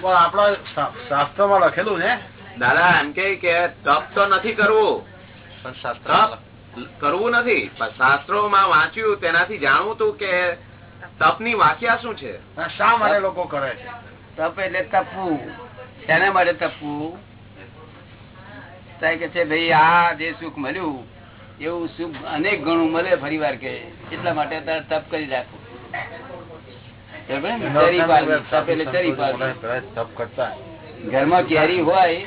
S6: પણ આપણા શા- શાસ્ત્રમાં લખેલું ને
S4: દાદા એમ કે કે તપ તો નથી કરવું. તપ કરવું નથી. પણ શાસ્ત્રો માં વાંચ્યું તેનાથી જાણવું તું કે તપની વાક્યા શું છે.
S6: શા માટે લોકો કરે છે?
S1: તપ એટલે તપવું. તેના માટે તપવું? ત્યાં કે છે ભાઈ આ જે સુખ મળ્યું એવું સુખ અનેક ગણું મળે ફરી વાર કે. એટલા માટે તપ કરી રાખવું. ઘરમાં કેરી હોય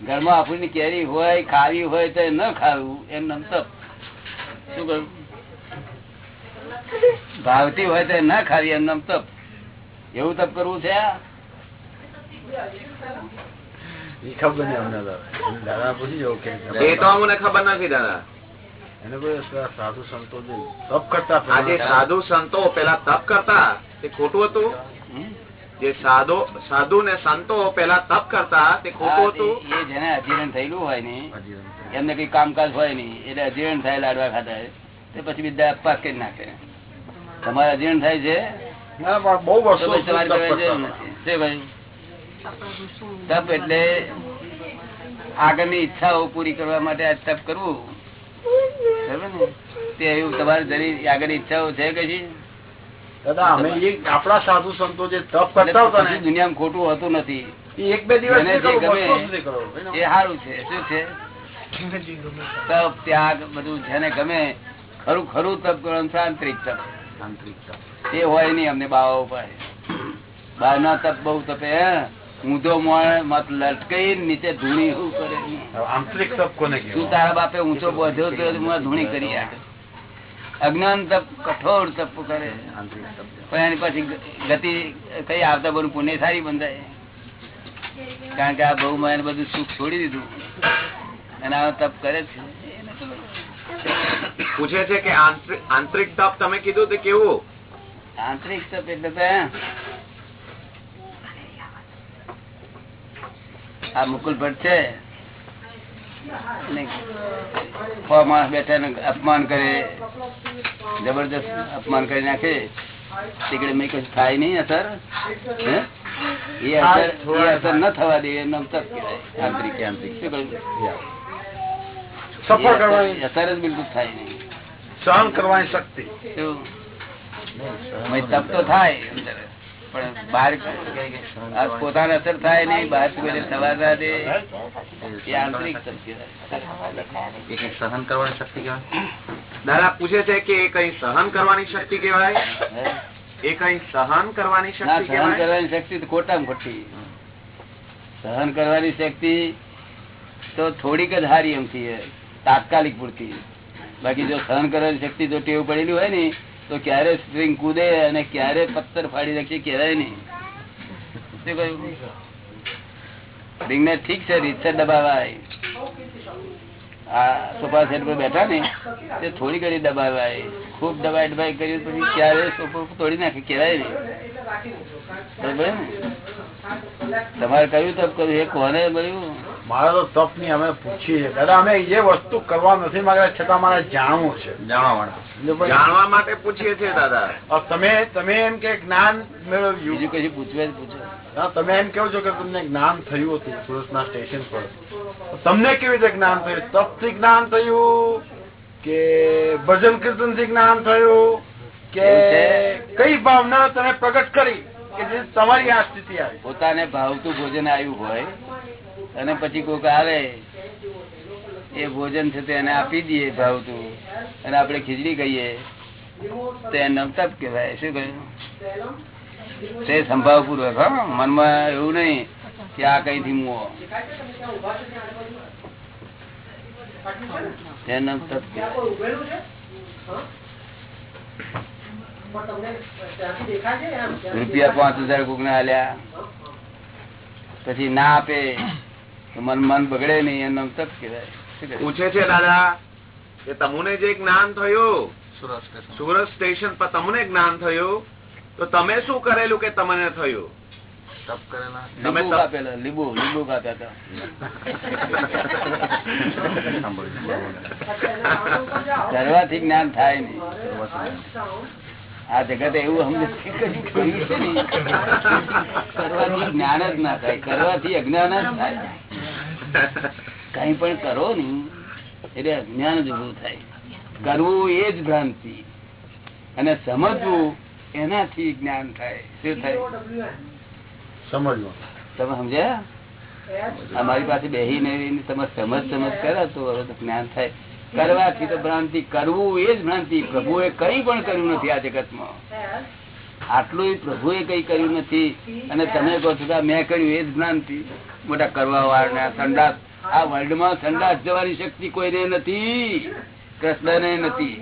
S1: ઘરમાં આપણને કેરી હોય ખાવી હોય તો ન ખાવું એમ નમ તપ શું કહ્યું? ભાવતી હોય તો ન ખાવી એમ નમ તપ એવું તપ કરવું છે
S6: ખબર નહીં અમને દાદા પૂછી જવું કે
S4: એ તો અમને ખબર નથી દાદા.
S6: એને સાધુ સંતો તપ કરતા
S4: સાધુ સંતો પેલા તપ કરતા. તે ખોટું હતું? જે સાધુ સાધુ ને સંતો પેલા તપ કરતા તે ખોટું હતું?
S1: એ જેને અજીરણ થયેલું હોય ને એમને કઈ કામકાજ હોય નઈ એટલે અજીરણ થાય લાડવા ખાતા તે પછી બીજા અપવાસ કરી નાખે. તમારે અજીરણ થાય છે?
S6: બહુ વર્ષો
S1: પછી
S6: તપ
S1: એટલે આગળની ઈચ્છાઓ પૂરી કરવા માટે આ તપ કરવું. બરાબર ને? તે એવું તમારે જરી આગળની ઈચ્છાઓ છે કે છે?
S6: દાદા અમે આપણા સાધુ સંતો જે તપ કરતા હતા ને
S1: દુનિયામાં ખોટું હતું નથી.
S6: એક બે દિવસ કરો, કરો.
S1: એ સારું છે. શું છે? તપ ત્યાગ બધું જેને ગમે ખરું ખરું તપ છે આંતરિક તપ.
S6: આંતરિક તપ.
S1: એ હોય નહીં અમને બાવા ઉપર. બહાર ના તપ બહુ તપે હે? ઊંધો મળે મત લટકાઈ નીચે ધૂણી શું કરે?
S6: આંતરિક તપ કોને
S1: તું તારા બાપે ઊંચો બોધ્યો તો ધૂણી કરી આપે અજ્ઞાન તપ કઠોર તપ કરે. પણ એની પછી ગતિ કઈ આવતા બધું પુણ્ય સારી બંધાય. કારણ કે આ બહુ માં બધું સુખ છોડી દીધું. અને આ તપ કરે છે.
S7: પૂછે છે કે આંતરિક તપ તમે કીધું તે કેવું?
S1: આંતરિક તપ એટલે તો આ મુકુલ ભટ્ટ છે. માણસ બેઠા અપમાન કરે જબરદસ્ત અપમાન કરી નાખે. તીકડે મેં કશું થાય નહીં અસર. એ અસર અસર ન થવા દે એમ તક કહેવાય. આંતરિક આંતરિક શું
S6: કરવાની
S1: અસર જ બિલકુલ થાય નહીં.
S6: સહન કરવાની શક્તિ.
S1: તપ તો થાય અંદર. પણ બહાર પોતાને અસર થાય નહીં બહાર કોઈને થવા ના દે એ આંતરિક
S7: સહન કરવાની શક્તિ કેવાય દાદા પૂછે છે કે એ કઈ સહન કરવાની શક્તિ
S1: કેવાય?
S7: એ કઈ સહન કરવાની શક્તિ
S1: સહન કરવાની શક્તિ ખોટામાં ખોટી. સહન કરવાની શક્તિ તો થોડીક જ હારી એમથી તાત્કાલિક પૂરતી. બાકી જો સહન કરવાની શક્તિ જો ટેવ પડેલી હોય ને તો ક્યારે સ્પ્રિંગ કૂદે અને ક્યારે પથ્થર ફાડી રાખે કહેવાય નહીં. સ્પ્રિંગ ને ઠીક છે, રીતસર દબાવાય. આ સોફા સેટ પર બેઠા ને, તે થોડી ઘડી દબાવાય. ખૂબ દબાઈ દબાઈ કર્યું, પછી ક્યારે સોફો તોડી નાખે કહેવાય નહીં? તમારે કયું તપ કર્યું? એ કોને મળ્યું?
S6: મારા તો તપની અમે પૂછીએ દાદા અમે જે વસ્તુ કરવા નથી માંગતા છતાં મારે જાણવું છે.
S7: જાણવા માટે.
S6: પછી
S7: પૂછીએ છીએ દાદા.
S6: તમે તમે એમ કે જ્ઞાન મેળવ્યું.
S1: બીજું કઈ પૂછવે જ પૂછો.
S6: તમે એમ કેવો છો કે તમને જ્ઞાન થયું હતું સુરતના સ્ટેશન પર. તમને કેવી રીતે જ્ઞાન થયું? તપથી જ્ઞાન થયું કે ભજન કીર્તનથી જ્ઞાન થયું? કે કઈ ભાવના તમે પ્રગટ કરી કે જે તમારી આ સ્થિતિ આવી?
S1: પોતાને ભાવતું ભોજન આવ્યું હોય અને પછી કોઈક આવે એ ભોજન છે તે એને આપી દઈએ ભાવતું અને આપણે ખીચડી કહીએ તો એ નમતપ કહેવાય. શું કહ્યું? તે સંભાવ પૂર્વક હા. મનમાં એવું નહીં કે આ કઈ થી તે એનો કહેવાય. રૂપિયા પાંચ હજાર કોક ને આલ્યા પછી ના આપે તો મન મન બગડે નહીં એનો તપ કેવાય
S7: પૂછે છે દાદા કે તમને જે જ્ઞાન થયું સુરત સ્ટેશન પર તમને જ્ઞાન થયું તો તમે શું કરેલું કે તમને થયું તમે
S1: લીંબુ લીંબુ લીંબુ કાપ્યા હતા કરવાથી જ્ઞાન થાય નહીં આ જગત એવું અમને કરવાથી જ્ઞાન જ ના થાય કરવાથી અજ્ઞાન જ થાય. કઈ પણ કરો ને એટલે અજ્ઞાન જ ઉભું થાય. કરવું એ જ ભ્રાંતિ. અને સમજવું એનાથી જ્ઞાન થાય. શું થાય?
S6: સમજવું.
S1: તમે સમજ્યા? અમારી પાસે બેહી નહીં તમે સમજ સમજ કરો તો જ્ઞાન થાય. કરવાથી તો ભ્રાંતિ કરવું એ જ ભ્રાંતિ. પ્રભુએ કઈ પણ કર્યું નથી આ જગતમાં. આટલું પ્રભુએ કઈ કર્યું નથી. અને તમે કહો છો મેં કર્યું એ જ ભ્રાંતિ. મોટા કરવા વાળા સંડાસ, આ વર્લ્ડમાં સંડાસ જવાની શક્તિ કોઈને નથી. કૃષ્ણને નથી.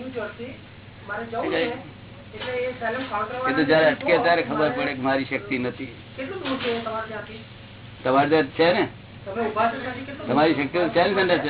S1: એ તો જયારે અટકે ત્યારે ખબર પડે કે મારી શક્તિ નથી. તમારી છે ને? તમારી શક્તિ છે ને સંદાસ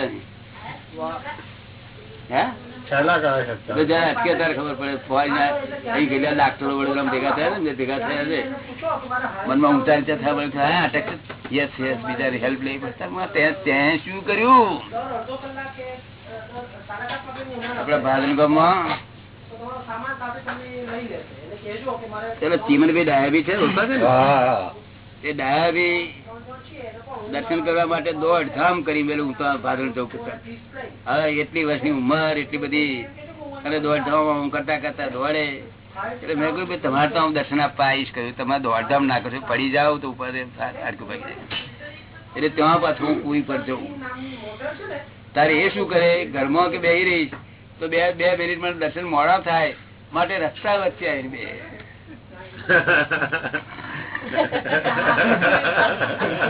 S1: ચીમનભાઈ ડાયાબી છે ઓળખો છો ને? એ ડાયાબી દર્શન કરવા માટે દોડધામ કરી મેલું હું ભાદરણ ચોક હવે એટલી વર્ષની ઉંમર, એટલી બધી અને ધામ કરતા કરતા દોડે. એટલે મેં કહ્યું તમારે તો હું દર્શન આપવા આવીશ કહ્યું તમે દોડધામ ના કરશો, પડી જાઓ તો ઉપર હાડકું પડી જાય. એટલે ત્યાં પાછું હું પૂરી પર જઉં. તારે એ શું કરે? ઘરમાં કે બેહી રહીશ? તો બે બે મિનિટ માટે દર્શન મોડા થાય. માટે રસ્તા વચ્ચે આવીને બે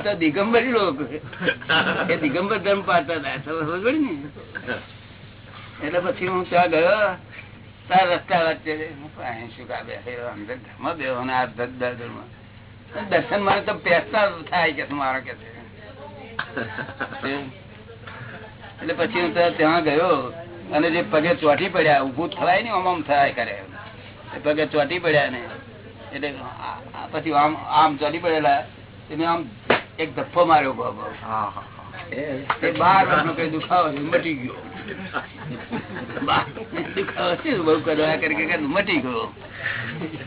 S1: તો લોકો. એ દિગંબર ધર્મ પાડતા હતા પડી ને? એટલે પછી હું ત્યાં ગયો તાર રસ્તા વચ્ચે ઘરમાં બેહો ને આ ધર્મમાં. દર્શન મારે તો પેસતા થાય કે મારા કે એટલે પછી હું ત્યાં- ત્યાં ગયો અને જે પગે ચોટી પડ્યા ઉભું થવાય ને, આમ થાય કરે. પગે ચોટી પડ્યા ને એટલે પછી આમ આમ ચડી પડેલા એને આમ એક ધપ્પો માર્યો બાર વર્ષનો કઈ દુખાવો મટી ગયો. દુખાવો છે, બહુ કરવા કરી કરી મટી ગયો.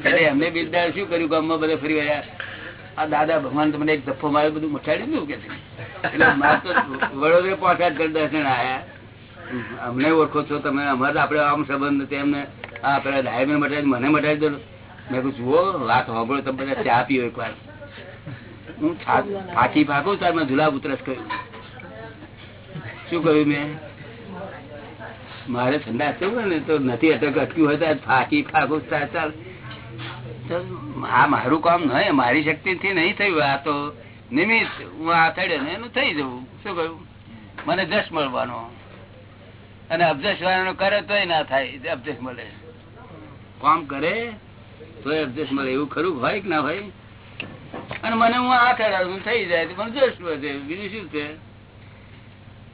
S1: એટલે એમને શું કર્યું? ગામમાં બધા ફરી ગયા આ દાદા ભગવાન તમને એક ધપ્પો માર્યો બધું મટાડી દીધું કે. એટલે મારે તો વડોદરા પાંચ કરી દર્શન આયા. અમને ઓળખો છો તમે અમારે આપડે આમ સંબંધ નથી. એમને આ પેલા ડાયમને મટાડી મને મટાડી દો મેં કહું જુઓ, વાત સાંભળો, તમે બધા ચા પીઓ એક વાર હું ફાંકી ફાંકું તાર મેં જુલાબ ઉતરસ કહ્યું. શું કહ્યું મેં? મારે ઠંડા થયું તો નથી અટક અટક્યું હોય તો ફાંકી આ મારું કામ નહીં મારી શક્તિ થી નહીં થયું. આ તો નિમિત્ત હું આ થડે ને એનું થઈ જવું. શું કહ્યું? મને જશ મળવાનો. અને અબજશ વાળાનો કરે તોય ના થાય અબજશ મળે. કામ કરે એવું ખરું? હોય કે ના હોય? અને મને હું આ થડાડું થઈ જાય તો મને વધે. બીજું શું છે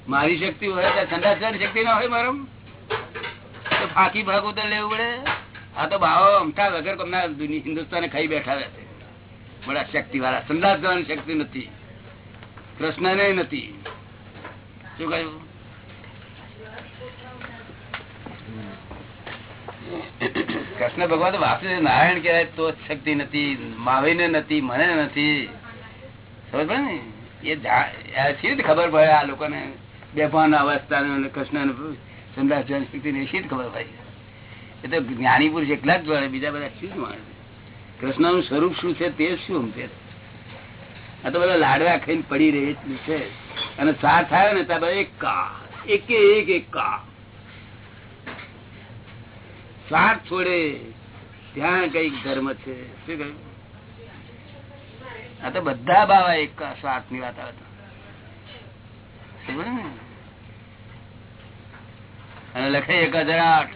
S1: મારી શક્તિ હોય તો ઠંડા શક્તિ ના હોય મારો તો ફાંકી ભાગું તો લેવું પડે? આ તો ભાવ અમથા વગર કોમના હિન્દુસ્તાને ખાઈ બેઠા રહેશે બડા શક્તિ વાળા સંદાસ જવાની શક્તિ નથી. કૃષ્ણ ને નથી. શું કહ્યું? કૃષ્ણ ભગવાન વાસુદેવ નારાયણ કહેવાય, તો શક્તિ નથી, માવીને નથી, મને નથી. સમજ પડે ને? એ શી રીતે ખબર પડે આ લોકોને? બેભાન અવસ્થા કૃષ્ણ સંદાસ શક્તિ ને શી ખબર પડે? એ તો જ્ઞાની પુરુષ એકલા જ જોડે બીજા બધા શું માણે? કૃષ્ણનું સ્વરૂપ શું છે તે શું છે આ તો બધા લાડવા ખાઈને પડી રહી છે. અને સાર થાય ને ત્યાં બધા એક કા એક એક એક કા. સાર છોડે, ત્યાં કંઈક ધર્મ છે. શું કહ્યું? આ તો બધા બાવા એક સ્વાર્થની વાત આવે તો. સમજ્યો ને? અને લખે એક હજાર આઠ.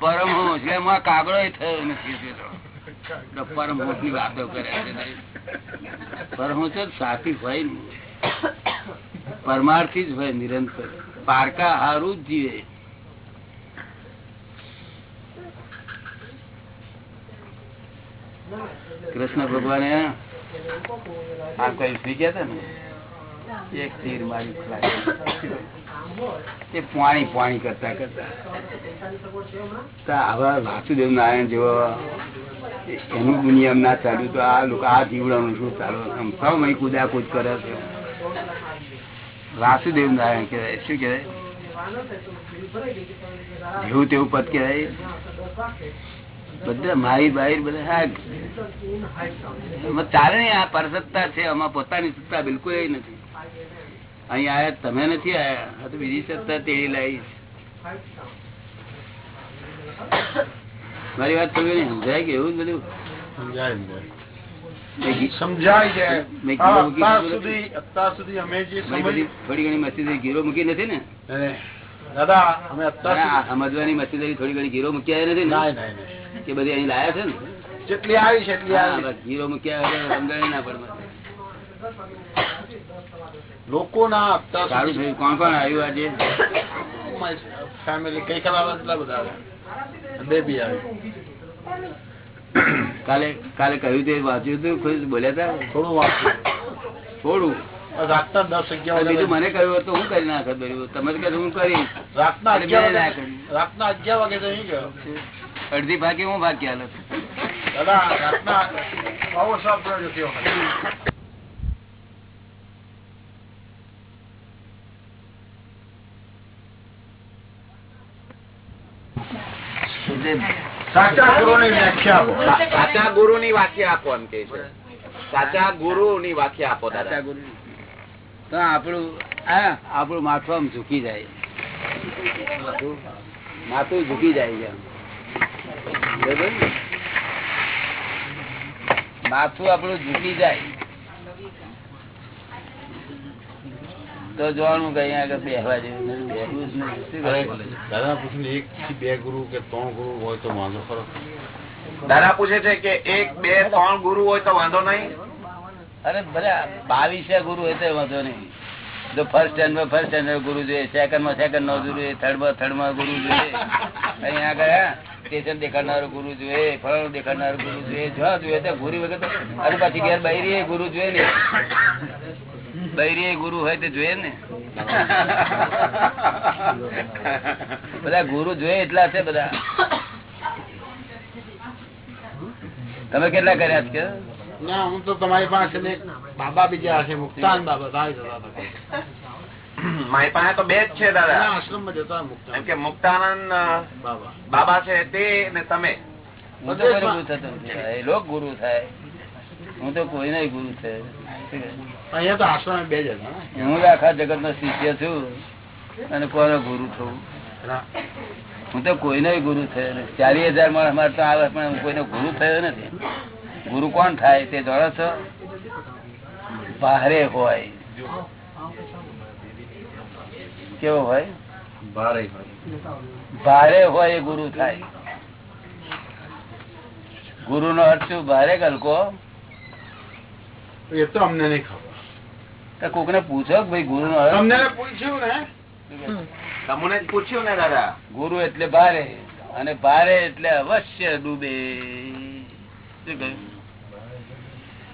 S1: પરમહંસ એટલે કાગડો થયો નથી પરમહંસની વાતો કરે પરમહંસ જ સાથી હોય ને. પરમાર્થી જ હોય નિરંતર. પારકા હારું જ જીવે. કૃષ્ણ ભગવાને આ કઈ સુઈ ગયા હતા ને? એક તીર મારી એ પાણી પાણી કરતા કરતા. આવા વાસુદેવ નારાયણ જેવો એનું દુનિયા ના ચાલ્યું તો આ લોકો આ જીવડાનું શું ચાલુ સૌ મય કુદા કુદ કરે છે. વાસુદેવ નારાયણ કહેવાય. શું કહેવાય? જેવું તેવું પદ કહેવાય. બધા માહિર બાહિર બધા ચાલે નહીં આ પરસત્તા છે આમાં પોતાની સત્તા બિલકુલ એ નથી. અહીં આયા તમે નથી આયા તો બીજી સત્તા તેડી લાવીશ મારી વાત તમને સમજાય કે એવું જ બધું?
S6: સમજાય ને.
S1: મેં ગી-
S6: સમજાય છે.
S1: મૂકી
S6: અત્યાર સુધી અત્યાર સુધી અમે જે
S1: મેં બધી
S6: સમજ
S1: થોડી ઘણી મસ્તી ગીરો મૂકી નથી ને?
S6: ને, દાદા અમે અત્યાર
S1: સમજવાની મસ્તી થોડી ઘણી ગીરો મૂક્યા નથી કે બધી અહીં લાયા છે ને?
S6: જેટલી આવી છે એટલી આવી.
S1: મૂક્યા સમજાય ના પડે લોકો
S6: ના આપતા
S1: સારું થયું. કોણ કોણ આવ્યું આજે?
S6: ફેમિલી કઈ કલાક એટલા બધા આવ્યા? બે બી આવી.
S1: કાલે કાલે કહ્યું તે વાંચ્યું હતું? કોઈ બોલ્યા હતા
S6: થોડું વાંચ્યું.
S1: થોડું?
S6: રાતના દસ અગિયાર
S1: બીજું મને કહ્યું હતું તો હું કરી નાખત તમે કહ્યું હું કરીશ.
S6: રાતના. રાતના અગિયાર વાગે તો નહીં ગયો.
S1: અડધી ભાગે હું
S6: તે વખતે. સાચા વ્યાખ્યા
S7: ગુરુ ની વાક્ય આપો એમ કે છે. સાચા ગુરુ ની વાક્ય આપો દાદા.
S1: સાચા ગુરુ. તો આપણું હા આપણું માથું આમ ઝૂકી જાય. માથું? ઝૂકી જાય છે? માથું આપણું ઝૂકી જાય. તો જોવાનું કઈ આગળ બેહવા?
S6: દાદા એક થી બે ગુરુ કે ત્રણ ગુરુ હોય તો વાંધો ખરો?
S7: દાદા પૂછે છે કે એક બે ત્રણ ગુરુ હોય તો વાંધો નહીં?
S1: અરે બધા બાવીસે ગુરુ હોય તો વાંધો નહીં. જો ફર્સ્ટ સ્ટેન્ડમાં ફર્સ્ટ સ્ટેન્ડ ગુરુ જોઈએ સેકન્ડમાં સેકન્ડ નો જોઈએ થર્ડમાં થર્ડમાં ગુરુ જોઈએ. અહીંયા આગળ સ્ટેશન દેખાડનારો ગુરુ જોઈએ ફળનું દેખાડનારો ગુરુ જોઈએ, જો જોઈએ તો ગુરુ વગર અને પછી ઘેર બૈરી ગુરુ જોઈએ ને. બૈરી ગુરુ હોય તો જોઈએ ને. બધા ગુરુ જોઈએ એટલા છે બધા. તમે કેટલા કર્યા છે?
S6: ના, હું તો તમારી પાસે બાબા બીજા હશે મુક્તાન બાબા જતા <laughs>
S7: મારી પાસે તો બે જ છે દાદા.
S6: આશ્રમ જતા મુક્તાન
S7: એમ કે મુક્તાનંદ
S6: બાબા.
S7: બાબા છે તે ને તમે.
S1: હું તો કોઈ ગુરુ થતો એ લોક ગુરુ થાય. હું તો કોઈ નહીં ગુરુ છે
S6: અહીંયા તો આશ્રમ બે જ
S1: હું આખા જગત નો શિષ્ય છું અને કોનો ગુરુ છું. હું તો કોઈનો ગુરુ થયો નથી. ચાલીસ હજાર માણસ મારે તો આવે પણ હું કોઈનો ગુરુ થયો નથી. ગુરુ કોણ થાય તે જોડો છો? ભારે હોય. કેવો હોય?
S6: ભારે
S1: ભારે હોય એ ગુરુ થાય. ગુરુ નો અર્થ શું? ભારે ગલકો
S6: એ તો અમને નહીં ખબર.
S1: કોક ને પૂછો ભાઈ ગુરુ નો અર્થ?
S6: તમને પૂછ્યું ને?
S7: તમને પૂછ્યું ને દાદા.
S1: ગુરુ એટલે ભારે અને ભારે એટલે અવશ્ય ડૂબે. શું કહ્યું?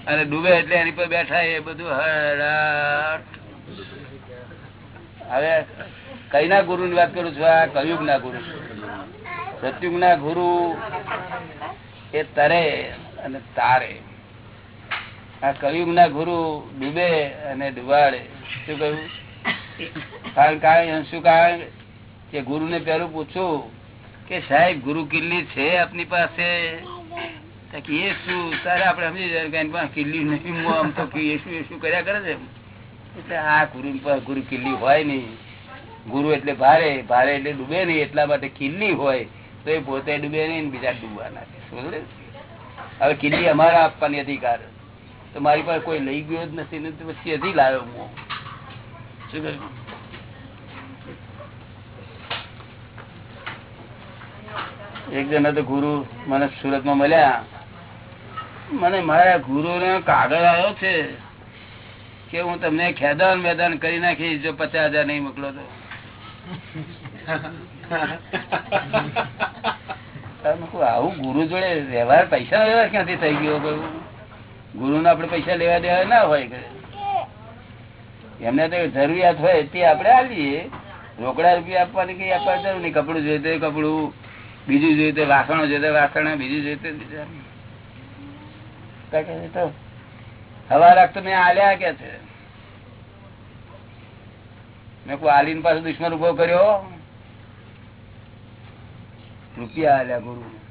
S1: અને ડૂબે એટલે એની પર બેઠા એ બધું હરાટ. હવે કઈ ના ગુરુ ની વાત કરું છું? આ કયુગ ના ગુરુ સતયુગ ના ગુરુ એ તરે અને તારે. આ કયુગ ના ગુરુ ડૂબે અને ડુબાડે. શું કહ્યું? કારણ કારણ શું કારણ? કે ગુરુ ને પેલું પૂછું કે સાહેબ, ગુરુ કિલ્લી છે આપની પાસે? એ તો ભારે ભારે એટલે ડૂબે નહીં, એટલા માટે કિલ્લી હોય, તો એ પોતે ડૂબે નહીં બીજા ડૂબવાના છે હવે કિલ્લી અમારા આપવાની અધિકાર તો મારી પાસે કોઈ લઈ ગયો જ નથી પછી હજી લાવ્યો હું. શું કહ્યું? એક જણા તો ગુરુ મને સુરતમાં મળ્યા. મને મારા ગુરુ નો કાગળ આવ્યો છે કે હું તમને ખેદાન મેદાન કરી નાખીશ જો પચાસ હજાર નહીં મોકલો તો. આવું ગુરુ જોડે વ્યવહાર પૈસા વ્યવહાર ક્યાંથી થઈ ગયો કહ્યું ગુરુ ને આપડે પૈસા લેવા દેવા ના હોય એમને તો જરૂરિયાત હોય તે આપડે આલીએ રોકડા રૂપિયા આપવાની કઈ આપવા જરૂર નહીં. કપડું જોઈએ કપડું, બીજું જોઈએ તો વાસણો જોઈએ તો વાસણ, બીજું જોઈએ તો બીજા કાંઈ તો હવા રાખતો મેં આલ્યા કે છે. મેં કોઈ આલીન પાસે દુશ્મન ઊભો કર્યો? રૂપિયા આલ્યા ગુરુ.